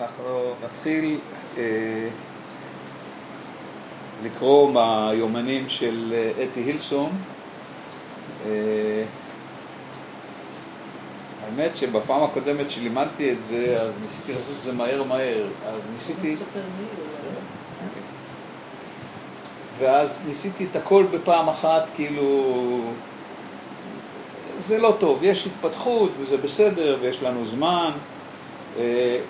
אנחנו נתחיל אה, לקרוא מהיומנים של אה, אתי הילסון. אה, האמת שבפעם הקודמת שלימדתי את זה, אז ניסיתי לעשות את זה מהר מהר, אז ניסיתי... ואז ניסיתי את הכל בפעם אחת, כאילו... זה לא טוב, יש התפתחות וזה בסדר ויש לנו זמן,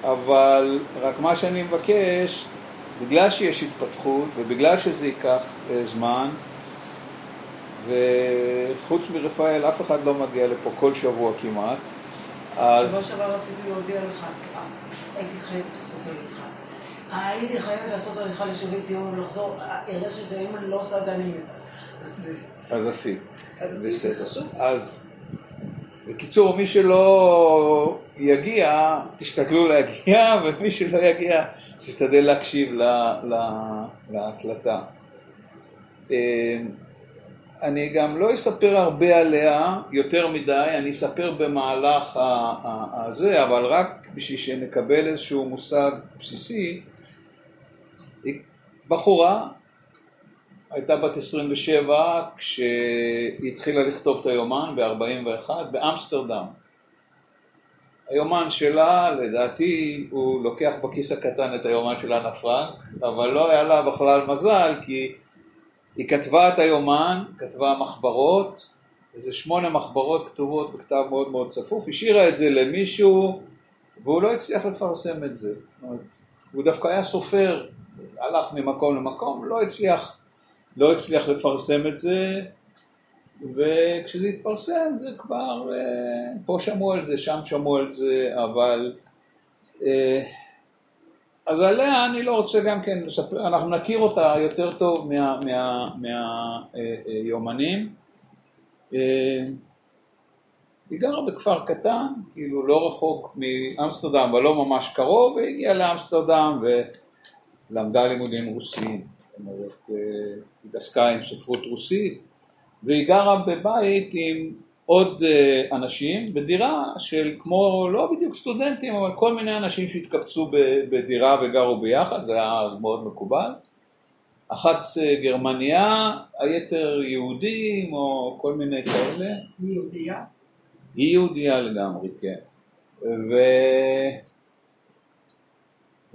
אבל רק מה שאני מבקש, בגלל שיש התפתחות ובגלל שזה ייקח אה, זמן, וחוץ מרפאל אף אחד לא מגיע לפה כל שבוע כמעט, אז... שבוע שעבר רציתי להודיע לך, אה, הייתי חייבת לעשות הליכה. הייתי חייבת לעשות הליכה לשבי ציון ולחזור, הרגשתי שאם אני לא עושה את זה אני מתה. אז עשית. אז חשוב. אז בקיצור, מי שלא יגיע, תשתדלו להגיע, ומי שלא יגיע, תשתדל להקשיב להקלטה. אמ, אני גם לא אספר הרבה עליה, יותר מדי, אני אספר במהלך הזה, אבל רק בשביל שנקבל איזשהו מושג בסיסי. בחורה הייתה בת 27 כשהיא התחילה לכתוב את היומן ב-41 באמסטרדם. היומן שלה, לדעתי, הוא לוקח בכיס הקטן את היומן של אנה פרנק, אבל לא היה לה בכלל מזל, כי היא כתבה את היומן, כתבה מחברות, איזה שמונה מחברות כתובות בכתב מאוד מאוד צפוף, השאירה את זה למישהו, והוא לא הצליח לפרסם את זה. הוא דווקא היה סופר, הלך ממקום למקום, לא הצליח לא הצליח לפרסם את זה, וכשזה התפרסם זה כבר, אה, פה שמעו על זה, שם שמעו על זה, אבל... אה, אז עליה אני לא רוצה גם כן לספר, אנחנו נכיר אותה יותר טוב מהיומנים. מה, מה, אה, היא גרה בכפר קטן, כאילו לא רחוק מאמסטרדם, אבל לא ממש קרוב, והגיעה לאמסטרדם ולמדה לימודים רוסיים. זאת אומרת, אה, התעסקה עם ספרות רוסית, והיא גרה בבית עם עוד אה, אנשים, בדירה של כמו, לא בדיוק סטודנטים, אבל כל מיני אנשים שהתקבצו בדירה וגרו ביחד, זה היה מאוד מקובל. אחת אה, גרמניה, היתר יהודים או כל מיני כאלה. היא יהודייה? היא יהודייה לגמרי, כן. ו...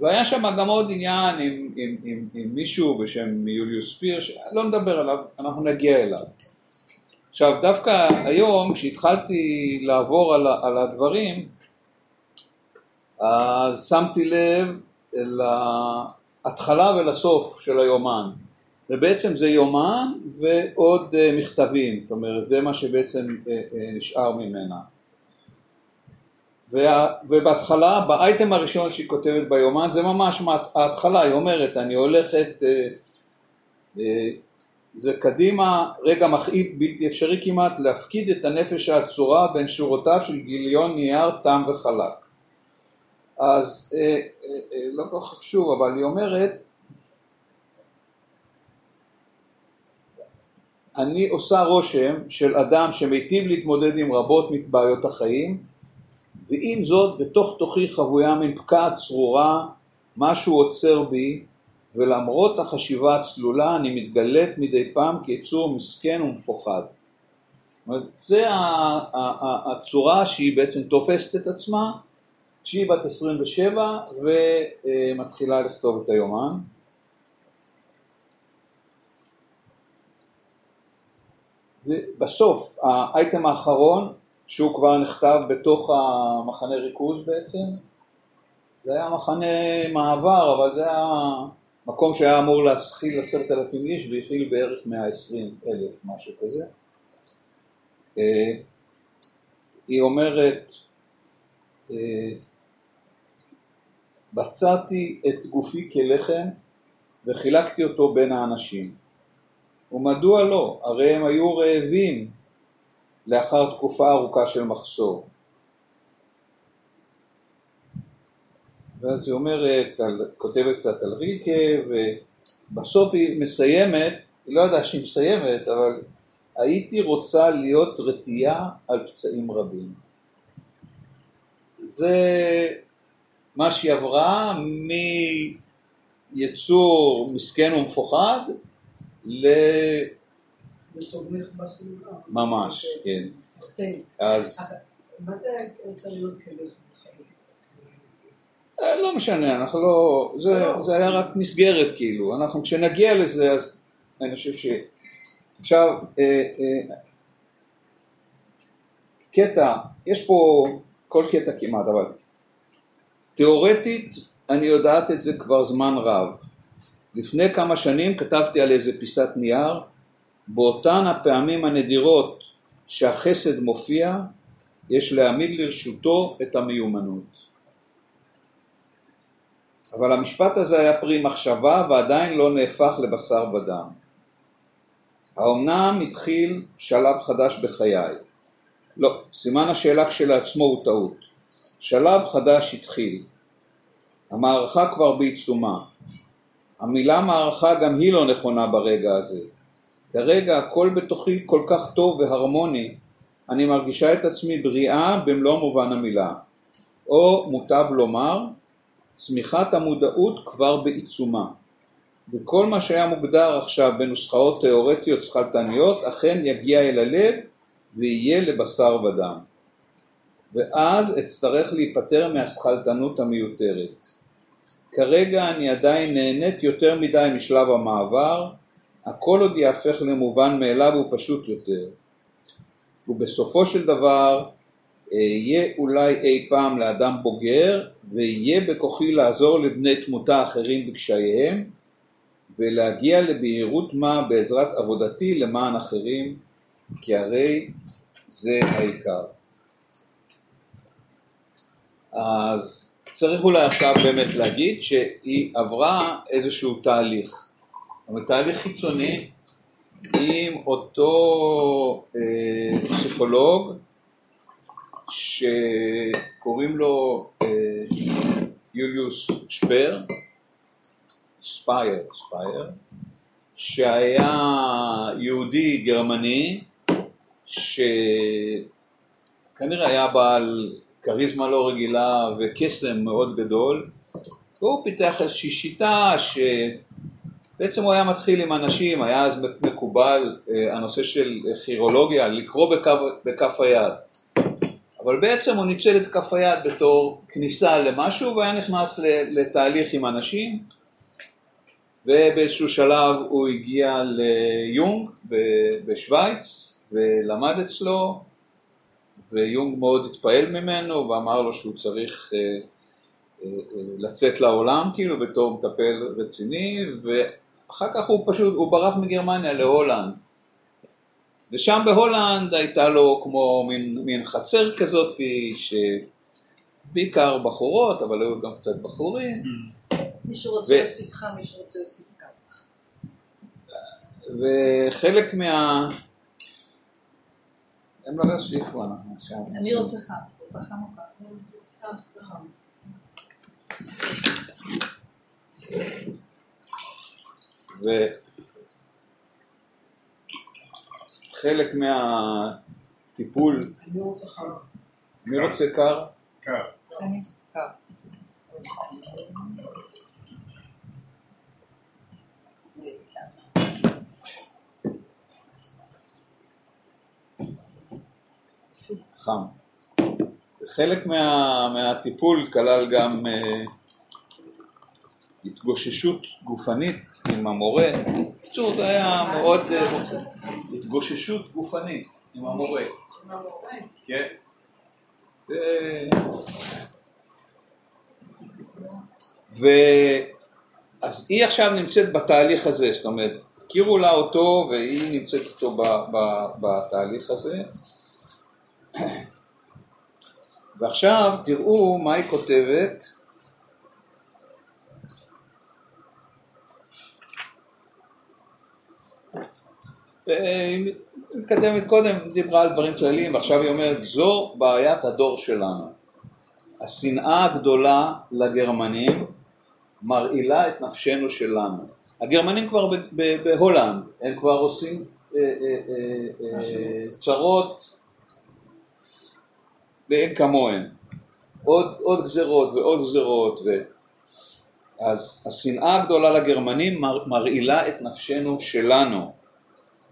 והיה שם גם עוד עניין עם, עם, עם, עם מישהו בשם יוליוס ספיר, שלא נדבר עליו, אנחנו נגיע אליו. עכשיו דווקא היום כשהתחלתי לעבור על, על הדברים, אז שמתי לב להתחלה ולסוף של היומן. ובעצם זה יומן ועוד אה, מכתבים, זאת אומרת זה מה שבעצם אה, אה, נשאר ממנה. וה, ובהתחלה, באייטם הראשון שהיא כותבת ביומן, זה ממש ההתחלה, היא אומרת, אני הולכת, אה, אה, זה קדימה, רגע מכאיב בלתי אפשרי כמעט, להפקיד את הנפש העצורה בין שורותיו של גיליון נייר תם וחלק. אז אה, אה, אה, לא כל כך חשוב, אבל היא אומרת, אני עושה רושם של אדם שמיטיב להתמודד עם רבות מבעיות החיים, ועם זאת בתוך תוכי חבויה מין פקעה צרורה, משהו עוצר בי, ולמרות החשיבה הצלולה אני מתגלית מדי פעם כיצור מסכן ומפוחד. זה הצורה שהיא בעצם תופסת את עצמה כשהיא בת 27 ומתחילה לכתוב את היומן. ובסוף האייטם האחרון שהוא כבר נכתב בתוך המחנה ריכוז בעצם. זה היה מחנה מעבר, אבל זה היה מקום שהיה אמור להכיל עשרת אלפים איש והכיל בערך מאה עשרים אלף, משהו כזה. אה, היא אומרת, אה, בצעתי את גופי כלחם וחילקתי אותו בין האנשים. ומדוע לא? הרי הם היו רעבים לאחר תקופה ארוכה של מחסור. ואז היא אומרת, כותבת קצת על ריקה, ובסוף היא מסיימת, היא לא יודעת שהיא מסיימת, אבל הייתי רוצה להיות רטייה על פצעים רבים. זה מה שהיא עברה מיצור מסכן ומפוחד ל... ותומך בסביבה. ממש, כן. כן. אז מה זה היית רוצה להיות בחיים? אה, לא משנה, אנחנו לא, זה, לא. זה היה רק מסגרת כאילו, אנחנו כשנגיע לזה אז אני חושב ש... עכשיו, אה, אה, קטע, יש פה כל קטע כמעט, אבל תיאורטית אני יודעת את זה כבר זמן רב. לפני כמה שנים כתבתי על איזה פיסת נייר, באותן הפעמים הנדירות שהחסד מופיע, יש להעמיד לרשותו את המיומנות. אבל המשפט הזה היה פרי מחשבה ועדיין לא נהפך לבשר ודם. האומנם התחיל שלב חדש בחיי? לא, סימן השאלה כשלעצמו הוא טעות. שלב חדש התחיל. המערכה כבר בעיצומה. המילה מערכה גם היא לא נכונה ברגע הזה. כרגע הכל בתוכי כל כך טוב והרמוני, אני מרגישה את עצמי בריאה במלוא מובן המילה. או מוטב לומר, צמיחת המודעות כבר בעיצומה. וכל מה שהיה מוגדר עכשיו בנוסחאות תיאורטיות שכלתניות אכן יגיע אל הלב ויהיה לבשר ודם. ואז אצטרך להיפטר מהשכלתנות המיותרת. כרגע אני עדיין נהנית יותר מדי משלב המעבר, הכל עוד יהפך למובן מאליו ופשוט יותר. ובסופו של דבר אהיה אולי אי פעם לאדם בוגר ויהיה בכוחי לעזור לבני תמותה אחרים בקשייהם ולהגיע לבהירות מה בעזרת עבודתי למען אחרים כי הרי זה העיקר. אז צריך אולי עכשיו באמת להגיד שהיא עברה איזשהו תהליך, אבל תהליך חיצוני עם אותו אה, פסיכולוג שקוראים לו אה, יוליוס שפר, ספייר, ספייר, שהיה יהודי גרמני שכנראה היה בעל כריזמה לא רגילה וקסם מאוד גדול והוא פיתח איזושהי שיטה שבעצם הוא היה מתחיל עם אנשים, היה אז מקובל אה, הנושא של כירולוגיה, לקרוא בכף, בכף היד. אבל בעצם הוא ניצל את כף היד בתור כניסה למשהו והיה נכנס לתהליך עם אנשים. ובאיזשהו שלב הוא הגיע ליונג בשוויץ ולמד אצלו ויונג מאוד התפעל ממנו ואמר לו שהוא צריך אה, אה, אה, לצאת לעולם כאילו בתור מטפל רציני ואחר כך הוא פשוט, הוא ברח מגרמניה להולנד. ושם בהולנד הייתה לו כמו מין, מין חצר כזאת שבעיקר בחורות אבל היו גם קצת בחורים. מי שרוצה יוסיף חם, מי שרוצה יוסיף קר. וחלק מה... הם לא יוסיפו, אנחנו עכשיו... אני רוצה חם, רוצה חם או קר? וחלק מהטיפול... אני רוצה חם. מי רוצה קר? קר. חם. חלק מה, מהטיפול כלל גם uh, התגוששות גופנית עם המורה. בקיצור זה היה מאוד uh, התגוששות גופנית עם המורה. כן. אז היא עכשיו נמצאת בתהליך הזה, זאת אומרת, הכירו לה אותו והיא נמצאת איתו בתהליך הזה. ועכשיו תראו מה היא כותבת. היא מתקדמת קודם, דיברה על דברים כלליים, ועכשיו היא אומרת, זו בעיית הדור שלנו. השנאה הגדולה לגרמנים מרעילה את נפשנו שלנו. הגרמנים כבר בהולנד, הם כבר עושים אה, אה, אה, צרות ואין כמוהם. עוד, עוד גזרות ועוד גזרות. ו... אז השנאה הגדולה לגרמנים מר, מרעילה את נפשנו שלנו.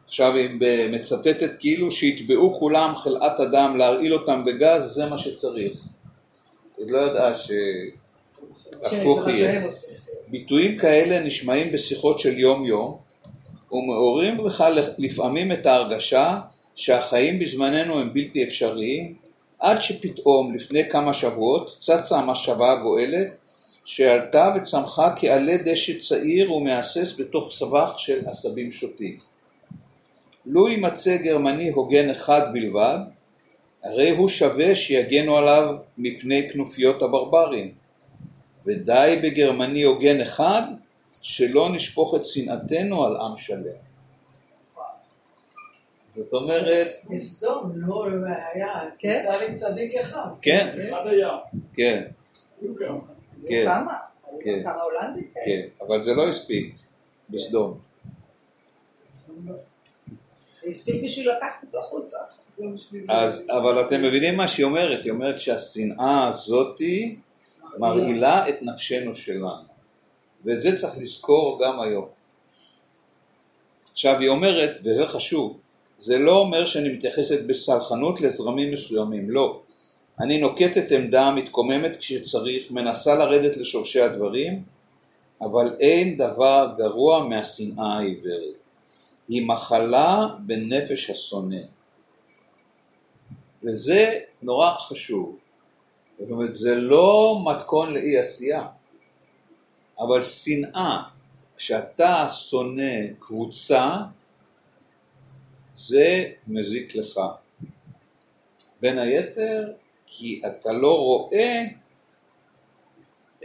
עכשיו היא מצטטת כאילו שיתבעו כולם חלאת אדם להרעיל אותם בגז, זה מה שצריך. היא לא ידעה שהפוך יהיה. ביטויים כאלה נשמעים בשיחות של יום יום ומעוררים בך לפעמים את ההרגשה שהחיים בזמננו הם בלתי אפשריים עד שפתאום לפני כמה שבועות צצה המחשבה הגואלת שעלתה וצמחה כעלה דשא צעיר ומהסס בתוך סבך של עשבים שוטים. לו יימצא גרמני הוגן אחד בלבד, הרי הוא שווה שיגנו עליו מפני כנופיות הברברים. ודי בגרמני הוגן אחד, שלא נשפוך את שנאתנו על עם שלם. זאת אומרת... בסדום, לא, היה, כן? יצא לי צדיק אחד. כן, אחד היה. כן. כן, כמה? כן. כמה הולנדים? כן, אבל זה לא הספיק בסדום. הספיק בשביל לקחת אותו החוצה. אז, אבל אתם מבינים מה שהיא אומרת? היא אומרת שהשנאה הזאתי מרעילה את נפשנו שלנו. ואת זה צריך לזכור גם היום. עכשיו היא אומרת, וזה חשוב, זה לא אומר שאני מתייחסת בסלחנות לזרמים מסוימים, לא. אני נוקטת עמדה מתקוממת כשצריך, מנסה לרדת לשורשי הדברים, אבל אין דבר גרוע מהשנאה העיוורת. היא מחלה בנפש השונא. וזה נורא חשוב. זאת אומרת, זה לא מתכון לאי עשייה, אבל שנאה, כשאתה שונא קבוצה, זה מזיק לך. בין היתר, כי אתה לא רואה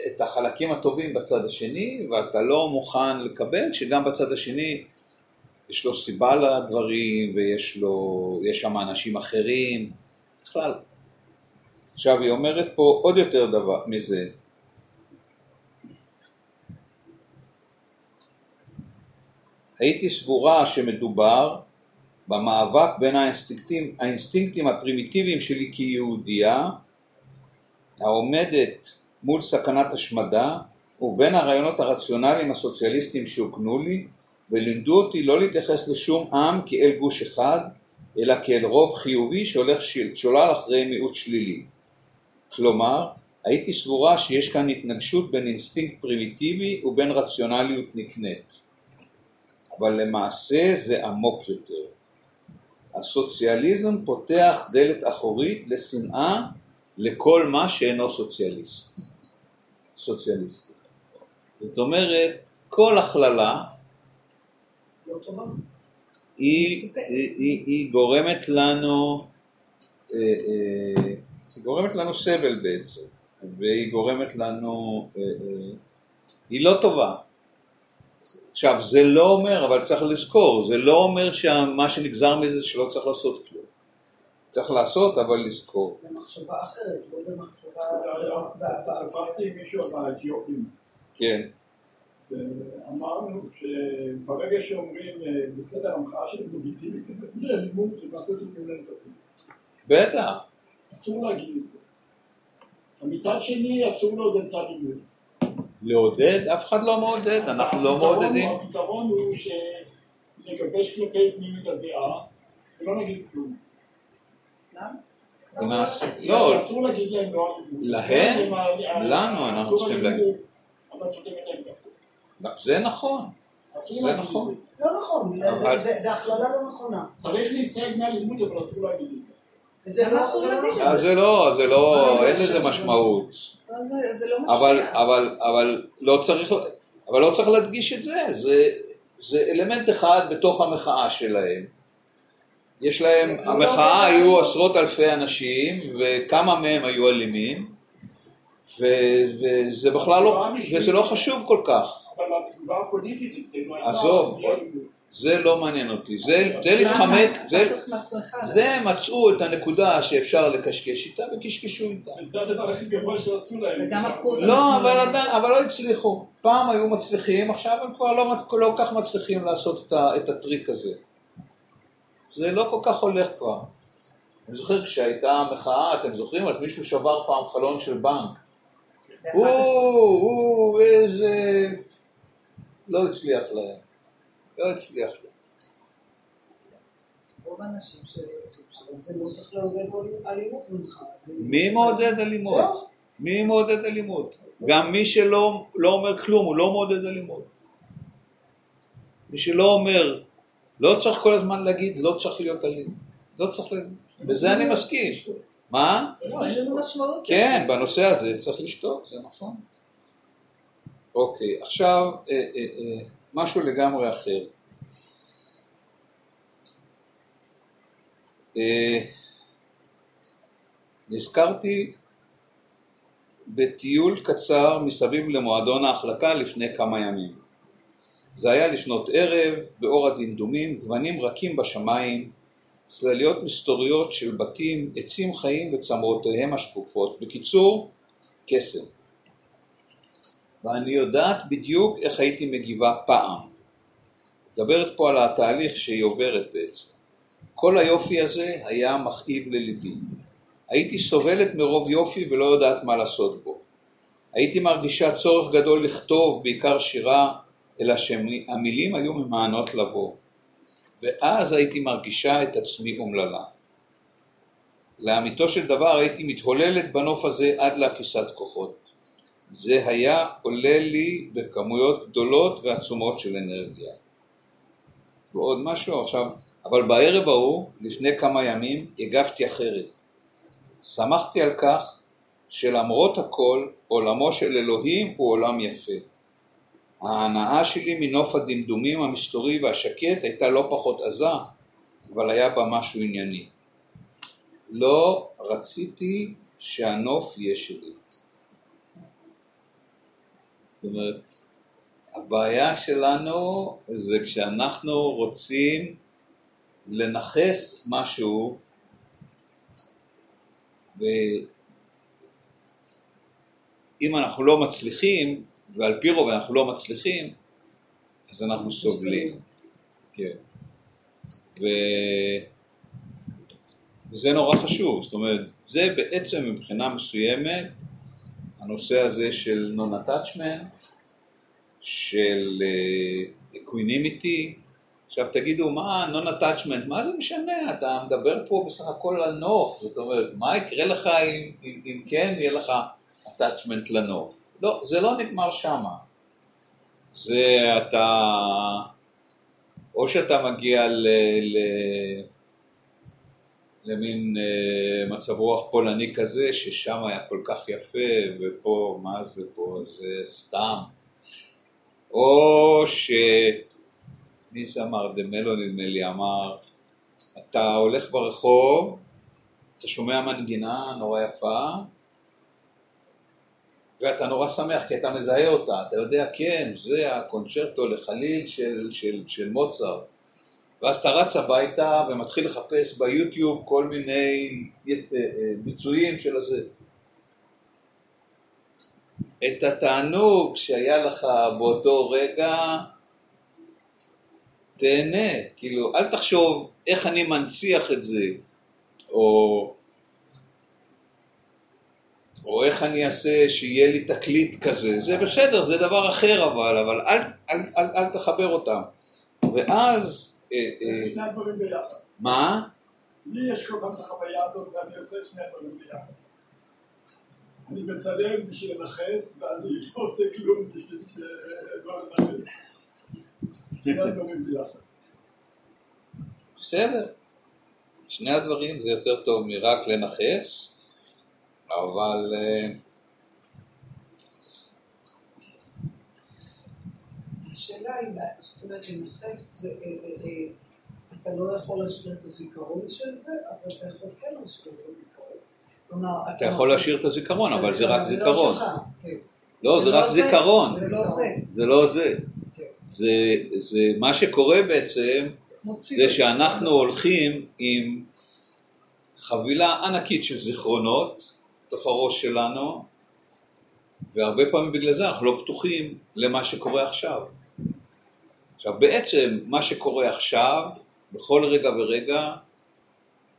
את החלקים הטובים בצד השני, ואתה לא מוכן לקבל שגם בצד השני יש לו סיבה לדברים, ויש לו, יש שם אנשים אחרים, בכלל. עכשיו היא אומרת פה עוד יותר דבר מזה. הייתי סבורה שמדובר במאבק בין האינסטינקטים, האינסטינקטים הפרימיטיביים שלי כיהודייה העומדת מול סכנת השמדה ובין הרעיונות הרציונליים הסוציאליסטיים שהוקנו לי ולימדו אותי לא להתייחס לשום עם כאל גוש אחד אלא כאל רוב חיובי שהולך שולל אחרי מיעוט שלילי. כלומר, הייתי סבורה שיש כאן התנגשות בין אינסטינקט פרימיטיבי ובין רציונליות נקנית. אבל למעשה זה עמוק יותר. הסוציאליזם פותח דלת אחורית לשנאה לכל מה שאינו סוציאליסט. סוציאליסטי. זאת אומרת, כל הכללה לא טובה. היא. היא, היא, היא גורמת לנו, אה, אה, היא גורמת לנו סבל בעצם, והיא גורמת לנו, אה, אה, היא לא טובה. עכשיו זה לא אומר, אבל צריך לזכור, זה לא אומר שמה שנגזר מזה זה שלא צריך לעשות כלום. צריך לעשות אבל לזכור. במחשבה אחרת, לא במחשבה... שוחחתי עם מישהו על האתיופים, כן, ואמרנו שברגע שאומרים אה, בסדר, המחאה שלהם לגיטימית, זה אלימות, למעשה זה בלי אלימות. בטח, אסור להגיד את זה. ומצד שני אסור לעודד את האלימות. לעודד, אף אחד לא מעודד, אנחנו לא מעודדים. הפתרון הוא שנגבש כלפי פנים את הדעה ולא נגיד כלום. למה? לא, שאסור להגיד להם לא אלימות. להם? לנו אנחנו אסור צריכים להגיד, אבל צודקת להם. זה נכון, זה נכון. זה. לא נכון, זה- זה זה הכללה לא נכונה. צריך להסתייג מהאלימות אבל אסור להגיד את זה. זה לא זה לא נכון. אז זה לא, זה לא, אין לזה משמעות. זה- זה לא אבל, משפיע. אבל, אבל לא צריך, אבל לא צריך להדגיש את זה, זה, זה אלמנט אחד בתוך המחאה שלהם. יש להם, זה לא המחאה היו עשרות אלפי אנשים וכמה מהם היו אלימים ו, וזה בכלל לא, וזה לא חשוב כל כך, אבל התגובה הפוליטית אצלנו הייתה... עזוב. זה לא מעניין אותי, זה, זה להתחמק, זה, מצאו את הנקודה שאפשר לקשקש איתה וקשקשו איתה. וזה הדבר הכי גרוע שעשו להם. לא, אבל לא הצליחו. פעם היו מצליחים, עכשיו הם כבר לא, מצ- לא כל כך מצליחים לעשות את הטריק הזה. זה לא כל כך הולך כבר. אני זוכר כשהייתה מחאה, אתם זוכרים? אז מישהו שבר פעם חלון של בנק. הוא, הוא, איזה... לא הצליח להם. לא הצליח להם. רוב האנשים שרוצים לא צריך לעודד אלימות ממך. מי מעודד אלימות? מי מעודד אלימות? גם מי שלא לא אומר כלום, הוא לא מעודד אלימות. מי שלא אומר, לא צריך כל הזמן להגיד, לא צריך להיות אלים. לא צריך להגיד. בזה אני מסכים. מה? יש לזה משמעות. כן, בנושא הזה צריך לשתוק, זה נכון. אוקיי, עכשיו אה, אה, אה, משהו לגמרי אחר. אה, נזכרתי בטיול קצר מסביב למועדון ההחלקה לפני כמה ימים. זה היה לפנות ערב, באור הדמדומים, גוונים רכים בשמיים, צלליות מסתוריות של בתים, עצים חיים וצמרותיהם השקופות. בקיצור, קסם. ואני יודעת בדיוק איך הייתי מגיבה פעם. מדברת פה על התהליך שהיא עוברת בעצם. כל היופי הזה היה מכאיב לליבי. הייתי סובלת מרוב יופי ולא יודעת מה לעשות בו. הייתי מרגישה צורך גדול לכתוב, בעיקר שירה, אלא שהמילים היו ממענות לבוא. ואז הייתי מרגישה את עצמי אומללה. לאמיתו של דבר הייתי מתהוללת בנוף הזה עד לאפיסת כוחות. זה היה עולה לי בכמויות גדולות ועצומות של אנרגיה. ועוד משהו עכשיו, אבל בערב ההוא, לפני כמה ימים, הגבתי אחרת. שמחתי על כך שלמרות הכל, עולמו של אלוהים הוא עולם יפה. ההנאה שלי מנוף הדמדומים המסתורי והשקט הייתה לא פחות עזה, אבל היה בה משהו ענייני. לא רציתי שהנוף יהיה שלי. זאת אומרת, הבעיה שלנו זה כשאנחנו רוצים לנכס משהו ואם אנחנו לא מצליחים, ועל פי רוב אנחנו לא מצליחים, אז אנחנו סובלים. כן. ו... וזה נורא חשוב, זאת אומרת, זה בעצם מבחינה מסוימת הנושא הזה של non-attachment, של equanimity, uh, עכשיו תגידו, מה non-attachment, מה זה משנה, אתה מדבר פה בסך הכל על נוף, זאת אומרת, מה יקרה לך אם, אם, אם כן יהיה לך attachment לנוף? לא, זה לא נגמר שמה. זה אתה, או שאתה מגיע ל... ל למין אה, מצב רוח פולני כזה, ששם היה כל כך יפה, ופה, מה זה פה, זה סתם. או ש... מי זה אמר? דמלו נדמה לי אמר, אתה הולך ברחוב, אתה שומע מנגינה נורא יפה, ואתה נורא שמח כי אתה מזהה אותה, אתה יודע, כן, זה הקונצ'רטו לחליל של, של, של מוצרט. ואז אתה רץ הביתה ומתחיל לחפש ביוטיוב כל מיני אה, אה, ביצועים של הזה. את התענוג שהיה לך באותו רגע, תהנה, כאילו, אל תחשוב איך אני מנציח את זה, או, או איך אני אעשה שיהיה לי תקליט כזה, זה בסדר, זה דבר אחר אבל, אבל אל, אל, אל, אל תחבר אותם. ואז שני הדברים ביחד. מה? לי יש כל פעם את החוויה הזאת ואני עושה שני הדברים ביחד. אני מצלם בשביל לנכס ואני לא עושה כלום בשביל שלא לנכס. שני הדברים ביחד. בסדר. שני הדברים זה יותר טוב מרק לנכס, אבל... אה, השאלה היא, זאת אומרת, לנכס זה, אה, אה, אתה לא יכול להשאיר את הזיכרון של זה, אבל אתה יכול כן להשאיר את הזיכרון. כלומר, אתה יכול להשאיר את הזיכרון, אבל זה רק זיכרון. לא שלך, כן. לא, זה רק זיכרון. זה לא זה. זה לא זה. כן. זה, מה שקורה בעצם, זה. שאנחנו הולכים עם חבילה ענקית של זיכרונות בתוך הראש שלנו, והרבה פעמים בגלל זה אנחנו לא פתוחים למה שקורה עכשיו. עכשיו בעצם מה שקורה עכשיו, בכל רגע ורגע,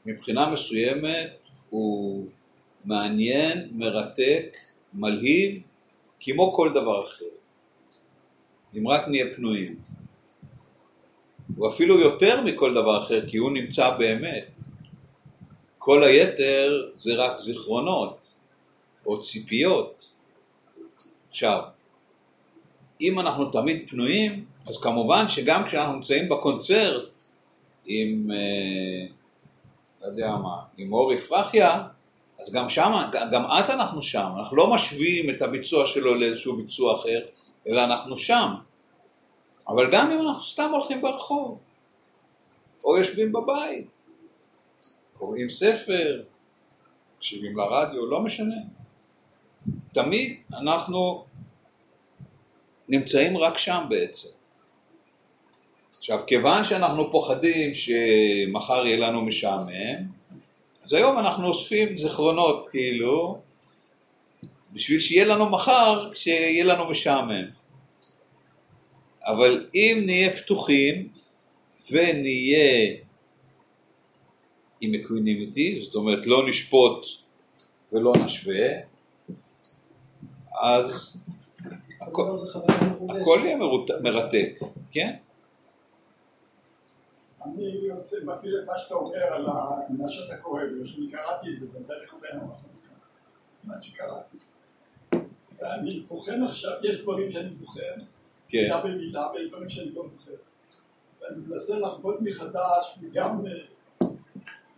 מבחינה מסוימת הוא מעניין, מרתק, מלהיב, כמו כל דבר אחר. אם רק נהיה פנויים. הוא אפילו יותר מכל דבר אחר, כי הוא נמצא באמת. כל היתר זה רק זיכרונות או ציפיות. עכשיו, אם אנחנו תמיד פנויים, אז כמובן שגם כשאנחנו נמצאים בקונצרט עם, אה, לא יודע מה, עם אורי פרחיה, אז גם שם, גם אז אנחנו שם, אנחנו לא משווים את הביצוע שלו לאיזשהו ביצוע אחר, אלא אנחנו שם. אבל גם אם אנחנו סתם הולכים ברחוב, או יושבים בבית, קוראים ספר, מקשיבים לרדיו, לא משנה. תמיד אנחנו נמצאים רק שם בעצם. עכשיו, כיוון שאנחנו פוחדים שמחר יהיה לנו משעמם, אז היום אנחנו אוספים זיכרונות, כאילו, בשביל שיהיה לנו מחר, שיהיה לנו משעמם. אבל אם נהיה פתוחים ונהיה עם equanimity, זאת אומרת לא נשפוט ולא נשווה, אז הכל, הכל יהיה מרתק, כן? אני עושה מפעיל את מה שאתה אומר על מה שאתה קורא, בגלל שאני קראתי את זה, בדרך בין מה שקראתי. ואני בוחן עכשיו, יש דברים שאני זוכר, כן. מילה במילה, ויש דברים שאני לא זוכר. ואני מנסה לחוות מחדש, וגם אה,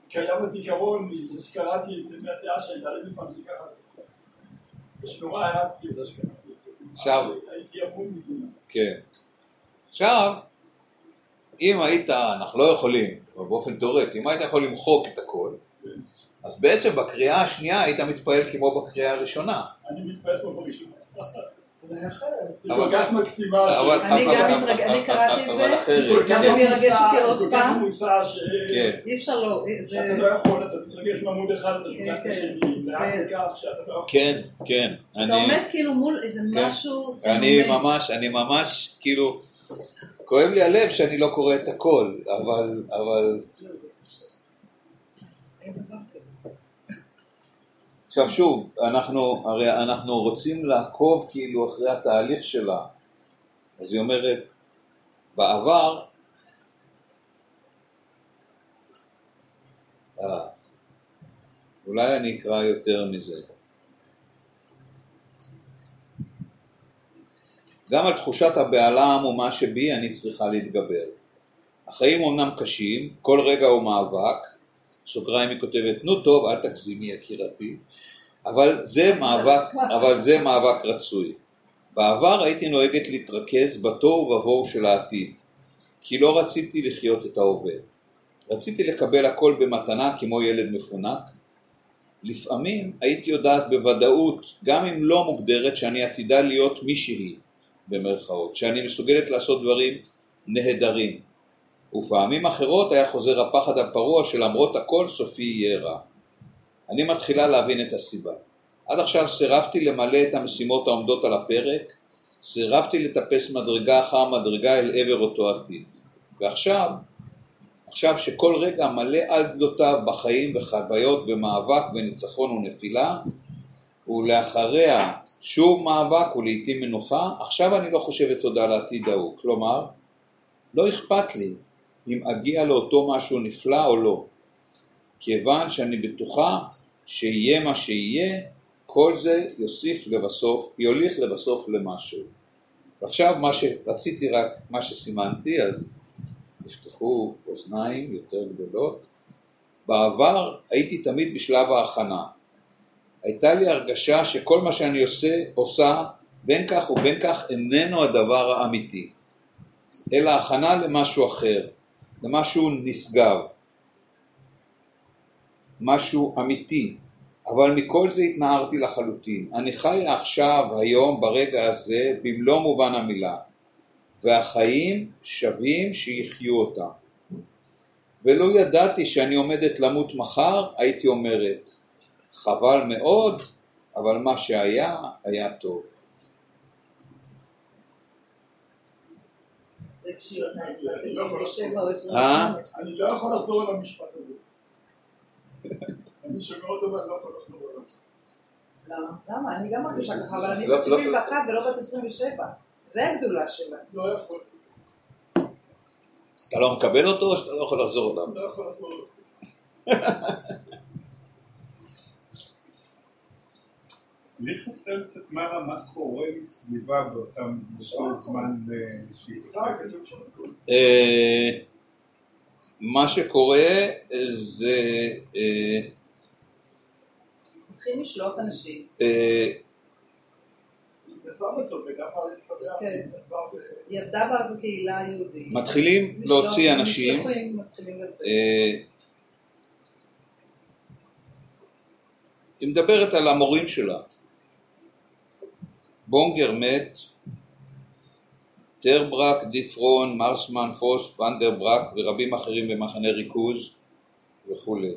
קיים הזיכרון, מזה שקראתי את זה מהדעה שהייתה לי פעם שקראתי. ושנורא הרצתי את זה שקראתי. עכשיו. הייתי אמון מדינה. כן. עכשיו אם היית, אנחנו לא יכולים, באופן תיאורטי, אם היית יכול למחוק את הכל, אז בעצם בקריאה השנייה היית מתפעל כמו בקריאה הראשונה. אני מתפעל כמו בראשונה. זה כל כך מקסימה. אני גם קראתי את זה, זה מרגש אותי עוד פעם. כן. אי אפשר לא, אתה לא יכול, אתה מתרגש מעמוד אחד, אתה שומע את כן, השני, כן. לאט כן, כן. אתה עומד כאילו מול איזה משהו... אני ממש, אני ממש, כאילו... כואב לי הלב שאני לא קורא את הכל, אבל... אבל... עכשיו שוב, אנחנו, הרי אנחנו רוצים לעקוב כאילו אחרי התהליך שלה, אז היא אומרת, בעבר, אה, אולי אני אקרא יותר מזה. גם על תחושת הבהלה העמומה שבי אני צריכה להתגבר. החיים אומנם קשים, כל רגע הוא מאבק, סוגריים היא כותבת, נו טוב, אל תגזימי יקירתי, אבל זה מאבק, אבל זה מאבק רצוי. בעבר הייתי נוהגת להתרכז בתוהו ובוהו של העתיד, כי לא רציתי לחיות את ההווה. רציתי לקבל הכל במתנה כמו ילד מפונק. לפעמים הייתי יודעת בוודאות, גם אם לא מוגדרת, שאני עתידה להיות מישהי, במרכאות, שאני מסוגלת לעשות דברים נהדרים, ופעמים אחרות היה חוזר הפחד הפרוע שלמרות הכל סופי יהיה רע. אני מתחילה להבין את הסיבה. עד עכשיו סירבתי למלא את המשימות העומדות על הפרק, סירבתי לטפס מדרגה אחר מדרגה אל עבר אותו עתיד. ועכשיו, עכשיו שכל רגע מלא על גדותיו בחיים וחוויות ומאבק וניצחון ונפילה, ולאחריה שוב מאבק ולעיתים מנוחה, עכשיו אני לא חושבת עוד על העתיד ההוא. כלומר, לא אכפת לי אם אגיע לאותו משהו נפלא או לא, כיוון שאני בטוחה שיהיה מה שיהיה, כל זה יוסיף לבסוף, יוליך לבסוף למשהו. ועכשיו מה שרציתי רק, מה שסימנתי, אז נפתחו אוזניים יותר גדולות. בעבר הייתי תמיד בשלב ההכנה. הייתה לי הרגשה שכל מה שאני עושה, עושה בין כך ובין כך איננו הדבר האמיתי, אלא הכנה למשהו אחר, למשהו נשגב, משהו אמיתי, אבל מכל זה התנערתי לחלוטין. אני חי עכשיו, היום, ברגע הזה, במלוא מובן המילה, והחיים שווים שיחיו אותם. ולו ידעתי שאני עומדת למות מחר, הייתי אומרת, חבל מאוד, אבל מה שהיה, היה טוב. לא אה? אני לא יכול לחזור על המשפט הזה. אני שומע אותו ואני לא יכול לחזור עליו. למה? למה? אני גם מרגישה ככה, אבל אני לא, לא, בת 71 ולא בת 27. זה הגדולה שלה. לא יכול. אתה לא מקבל אותו או שאתה לא יכול לחזור לא יכול לחזור לי חסר קצת מה מה קורה מסביבה באותם זמן אה, הכל. אה, מה שקורה זה אה, מתחילים לשלוח אנשים. כן. ילדה בקהילה היהודית. מתחילים להוציא אנשים, היא מדברת על המורים שלה. בונגר מת, טרברק, דיפרון, מרסמן, פוס, ונדר ברק ורבים אחרים במחנה ריכוז וכולי.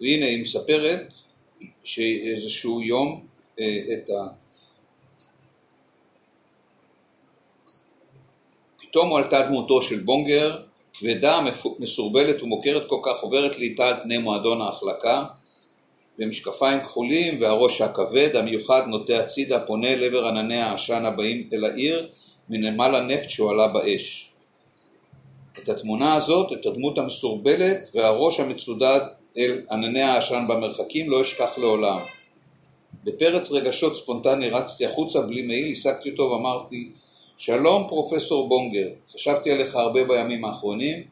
והנה היא מספרת שאיזשהו יום אה, את ה... פתאום הועלתה דמותו של בונגר, כבדה, מסורבלת ומוכרת כל כך, עוברת לאיטה על פני מועדון ההחלקה, במשקפיים כחולים והראש הכבד, המיוחד נוטה הצידה, פונה לעבר ענני העשן הבאים אל העיר מנמל הנפט שהועלה באש. את התמונה הזאת, את הדמות המסורבלת והראש המצודד אל ענני העשן במרחקים לא אשכח לעולם. בפרץ רגשות ספונטני רצתי החוצה בלי מעיל, השגתי אותו ואמרתי שלום פרופסור בונגר, חשבתי עליך הרבה בימים האחרונים,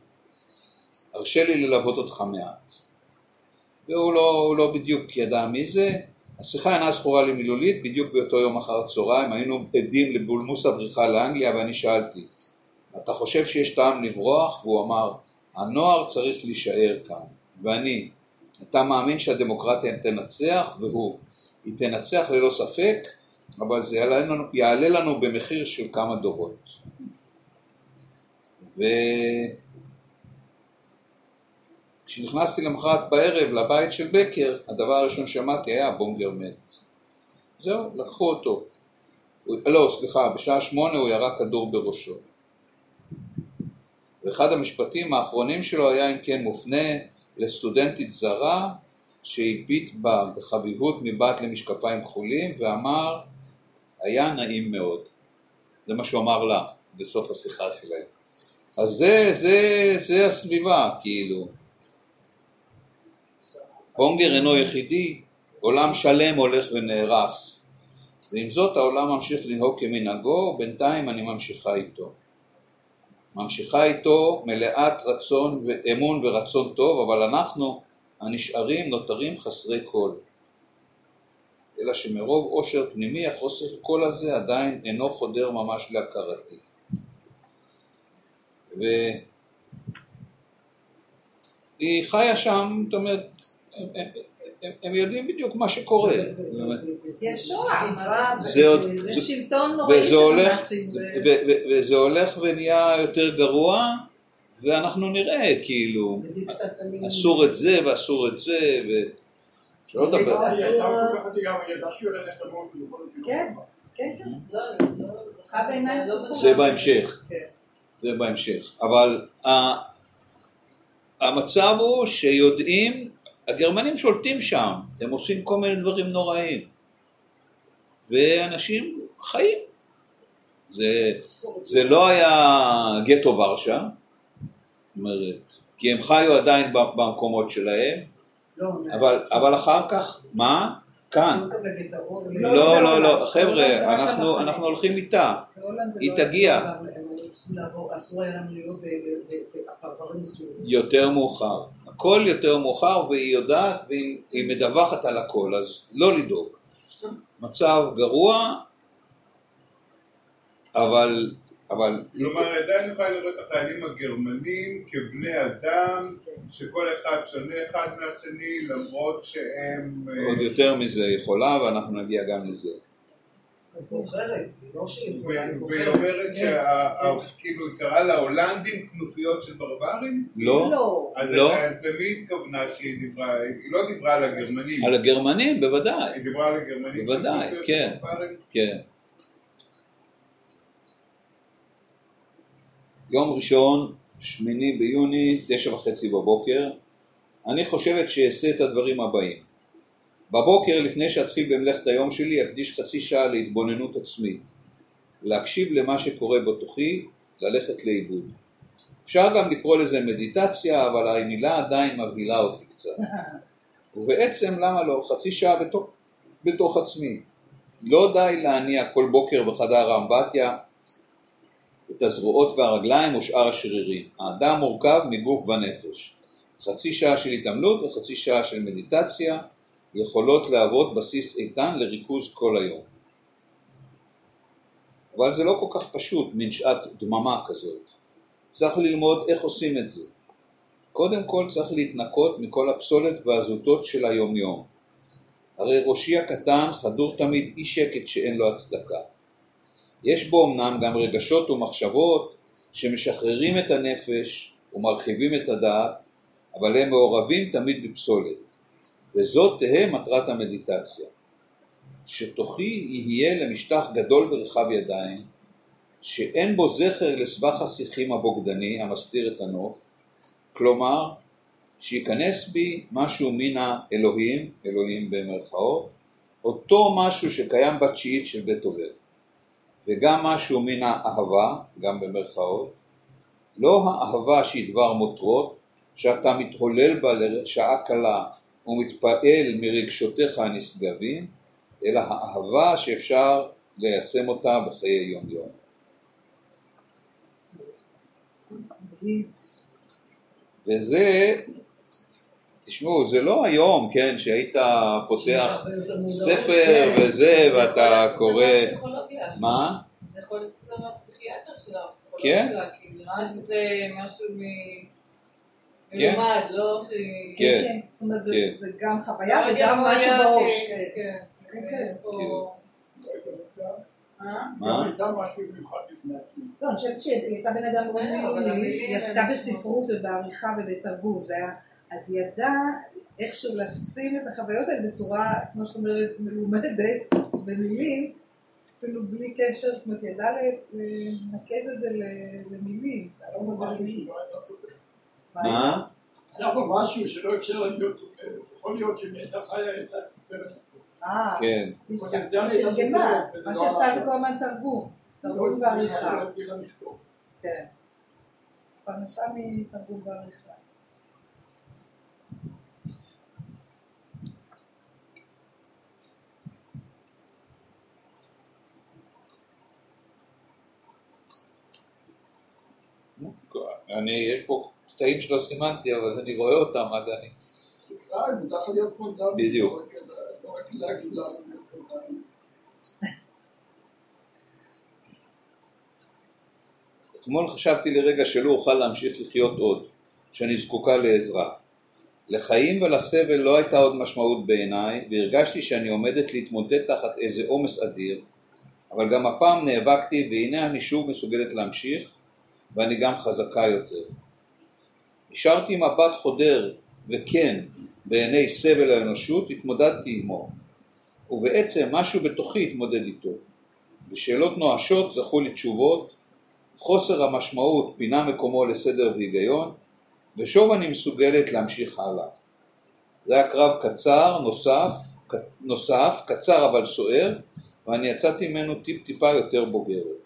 הרשה לי ללוות אותך מעט. והוא לא, לא בדיוק ידע מי זה, השיחה אינה זכורה לי מילולית, בדיוק באותו יום אחר הצהריים היינו עדים לבולמוס הבריחה לאנגליה ואני שאלתי, אתה חושב שיש טעם לברוח? והוא אמר, הנוער צריך להישאר כאן, ואני, אתה מאמין שהדמוקרטיה תנצח? והוא, היא תנצח ללא ספק, אבל זה יעלה לנו, יעלה לנו במחיר של כמה דורות. וכשנכנסתי למחרת בערב לבית של בקר, הדבר הראשון ששמעתי היה בונגר מת. זהו, לקחו אותו. הוא, לא, סליחה, בשעה שמונה הוא ירה כדור בראשו. ואחד המשפטים האחרונים שלו היה אם כן מופנה לסטודנטית זרה שהביט בה בחביבות מבט למשקפיים כחולים ואמר היה נעים מאוד. זה מה שהוא אמר לה בסוף השיחה שלהם. אז זה, זה, זה הסביבה, כאילו. בונגר אינו יחידי, עולם שלם הולך ונהרס. ועם זאת העולם ממשיך לנהוג כמנהגו, בינתיים אני ממשיכה איתו. ממשיכה איתו מלאת רצון ואמון ורצון טוב, אבל אנחנו הנשארים נותרים חסרי כל. אלא שמרוב עושר פנימי החוסר כל הזה עדיין אינו חודר ממש להכרתי. והיא חיה שם, זאת אומרת, הם, יודעים בדיוק מה שקורה. יש זה זה- שלטון נוראי וזה של הולך, הנאצים. ו- ו- ו- וזה הולך ונהיה יותר גרוע, ואנחנו נראה, כאילו. אסור את זה ואסור את זה, ושלא לדבר. היא הייתה מפוקחת לגמרי, היא ידעה שהיא הולכת למות, היא יכולה להיות כן. כאילו- כן, כן. לא, לא, פתחה בעיניים לא פתוחות. זה בהמשך. כן. זה בהמשך. אבל המצב הוא שיודעים, הגרמנים שולטים שם, הם עושים כל מיני דברים נוראים. ואנשים חיים. זה, זה לא היה גטו ורשה, אומרת, כי הם חיו עדיין במקומות שלהם, לא, אבל, אבל אחר כך, מה? כאן. אותם לגטאות. לא, לא, לא, חבר'ה, אנחנו הולכים איתה, היא לא- תגיע. יותר מאוחר. הכל יותר מאוחר והיא יודעת והיא היא מדווחת על הכל, אז לא לדאוג. מצב גרוע, אבל, אבל כלומר, עדיין יכולה לראות את החיילים הגרמנים כבני אדם, שכל אחד שונה אחד מהשני, למרות שהם... אה, עוד יותר מזה יכולה ואנחנו נגיע גם לזה. והיא בוחרת. אומרת כן. שכאילו היא קראה להולנדים כנופיות של ברברים? לא? לא. אז לא. אז למי היא התכוונה שהיא דיברה? היא לא דיברה על הגרמנים, על הגרמנים בוודאי, היא דיברה על הגרמנים בוודאי, כן. כן. יום ראשון, שמיני ביוני, תשע וחצי בבוקר, אני חושבת שאעשה את הדברים הבאים. בבוקר, לפני שאתחיל במלאכת היום שלי, אקדיש חצי שעה להתבוננות עצמית. להקשיב למה שקורה בתוכי, ללכת לאיבוד. אפשר גם לקרוא לזה מדיטציה, אבל המילה עדיין מבהילה אותי קצת. ובעצם למה לא? חצי שעה בתוך, בתוך עצמי. לא די להניע כל בוקר בחדר האמבטיה את הזרועות והרגליים ושאר השרירים. האדם מורכב מגוף ונפש. חצי שעה של התעמלות וחצי שעה של מדיטציה יכולות להוות בסיס איתן לריכוז כל היום. אבל זה לא כל כך פשוט, מין שעת דממה כזאת. צריך ללמוד איך עושים את זה. קודם כל צריך להתנקות מכל הפסולת והזוטות של היומיום. הרי ראשי הקטן חדור תמיד אי שקט שאין לו הצדקה. יש בו אמנם גם רגשות ומחשבות שמשחררים את הנפש ומרחיבים את הדעת, אבל הם מעורבים תמיד בפסולת, וזאת תהא מטרת המדיטציה. שתוכי יהיה למשטח גדול ורחב ידיים, שאין בו זכר לסבך השיחים הבוגדני המסתיר את הנוף, כלומר שייכנס בי משהו מן האלוהים, אלוהים במרכאות, אותו משהו שקיים בתשיעית של בית עובד, וגם משהו מן האהבה, גם במרכאות, לא האהבה שהיא דבר מותרות, שאתה מתהולל בה לשעה קלה ומתפעל מרגשותיך הנשגבים, אלא האהבה שאפשר ליישם אותה בחיי יום יום. וזה, תשמעו, זה לא היום, כן, שהיית פותח ספר וזה, ואתה קורא... מה? זה יכול להיות שזה מהפסיכיאטר שלה, כן? שלה, כי נראה שזה משהו מ... כן. מלומד, לא ש... כן. כן, זאת אומרת, זה- כן. גם חוויה לא וגם משהו בראש. כן. כן, כן, אה? מה? הייתה משהו מיוחד בפני עצמי. לא, אני חושבת שהיא הייתה בן אדם מאוד המילים היא עסקה בספרות ובעריכה ובתרבות, אז היא ידעה איכשהו לשים את החוויות האלה בצורה, כמו שאת אומרת, מלומדת במילים, אפילו בלי קשר, זאת אומרת, ידעה ל- לנקז את זה למילים. מה? היה פה משהו שלא אפשר לה להיות סופרת. יכול להיות שאם הייתה חיה, הייתה סופרת בסוף. אה, כן. מה שעשתה זה כל הזמן תרגום, תרגום לא ועריכה. הצליחה לכתוב. כן. פרנסה מתרגום ועריכה. אני, יש פה קטעים שלא סימנתי, אבל אני רואה אותם, אז אני... תקרא, מותר לך להיות פרונטלי. בדיוק. לא רק- לא להגיד פרונטלי. אתמול חשבתי לרגע שלא אוכל להמשיך לחיות עוד, שאני זקוקה לעזרה. לחיים ולסבל לא הייתה עוד משמעות בעיניי, והרגשתי שאני עומדת להתמוטט תחת איזה עומס אדיר, אבל גם הפעם נאבקתי, והנה אני שוב מסוגלת להמשיך, ואני גם חזקה יותר. השארתי מבט חודר וכן בעיני סבל האנושות, התמודדתי עמו, ובעצם משהו בתוכי התמודד איתו. ושאלות נואשות זכו לתשובות, חוסר המשמעות פינה מקומו לסדר והיגיון, ושוב אני מסוגלת להמשיך הלאה. זה היה קרב קצר, נוסף, ק- נוסף, קצר אבל סוער, ואני יצאתי ממנו טיפ טיפה יותר בוגרת.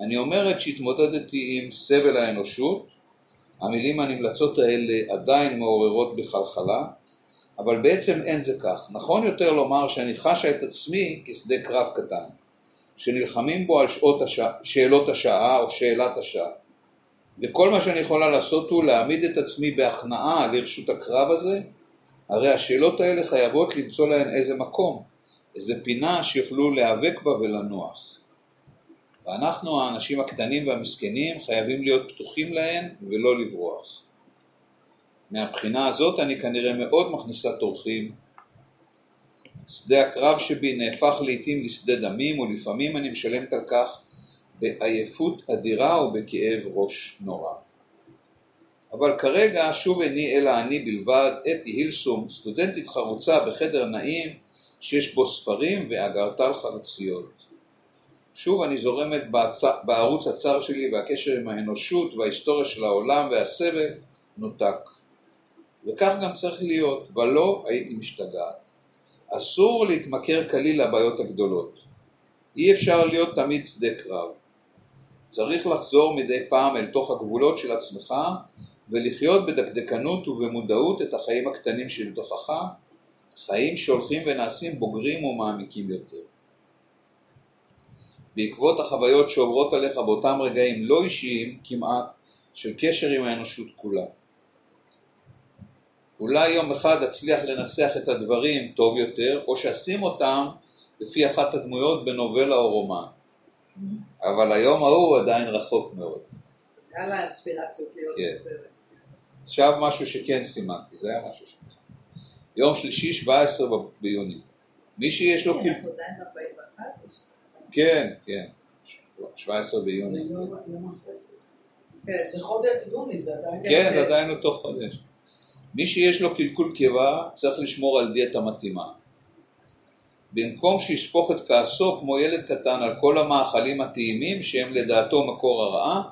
אני אומרת שהתמודדתי עם סבל האנושות, המילים הנמלצות האלה עדיין מעוררות בחלחלה, אבל בעצם אין זה כך. נכון יותר לומר שאני חשה את עצמי כשדה קרב קטן, שנלחמים בו על שעות השע, שאלות השעה או שאלת השעה. וכל מה שאני יכולה לעשות הוא להעמיד את עצמי בהכנעה לרשות הקרב הזה, הרי השאלות האלה חייבות למצוא להן איזה מקום, איזה פינה שיוכלו להיאבק בה ולנוח. ואנחנו האנשים הקטנים והמסכנים חייבים להיות פתוחים להן ולא לברוח. מהבחינה הזאת אני כנראה מאוד מכניסת אורחים. שדה הקרב שבי נהפך לעתים לשדה דמים ולפעמים אני משלמת על כך בעייפות אדירה ובכאב ראש נורא. אבל כרגע שוב איני אלא אני בלבד, אתי הילסום, סטודנטית חרוצה בחדר נעים שיש בו ספרים ואגרטל חרציות. שוב אני זורמת בערוץ הצר שלי והקשר עם האנושות וההיסטוריה של העולם והסבל נותק. וכך גם צריך להיות, ולא הייתי משתגעת. אסור להתמכר כליל לבעיות הגדולות. אי אפשר להיות תמיד שדה קרב. צריך לחזור מדי פעם אל תוך הגבולות של עצמך ולחיות בדקדקנות ובמודעות את החיים הקטנים שבתוכך, חיים שהולכים ונעשים בוגרים ומעמיקים יותר. בעקבות החוויות שעוברות עליך באותם רגעים לא אישיים כמעט של קשר עם האנושות כולה. אולי יום אחד אצליח לנסח את הדברים טוב יותר, או שאשים אותם לפי אחת הדמויות בנובלה או רומן. אבל היום ההוא עדיין רחוק מאוד. היה לה אספירציות להיות כן. סופרת. עכשיו משהו שכן סימנתי, זה היה משהו ש... יום שלישי 17 ב- ביוני. מי שיש לו... כן, אנחנו עדיין ב-41 או כן, כן, 17 ביוני. כן, זה חודש יוני, זה עדיין... כן, זה עדיין אותו חודש. מי שיש לו קלקול קיבה צריך לשמור על דיאטה מתאימה. במקום שישפוך את כעסו כמו ילד קטן על כל המאכלים הטעימים שהם לדעתו מקור הרעה,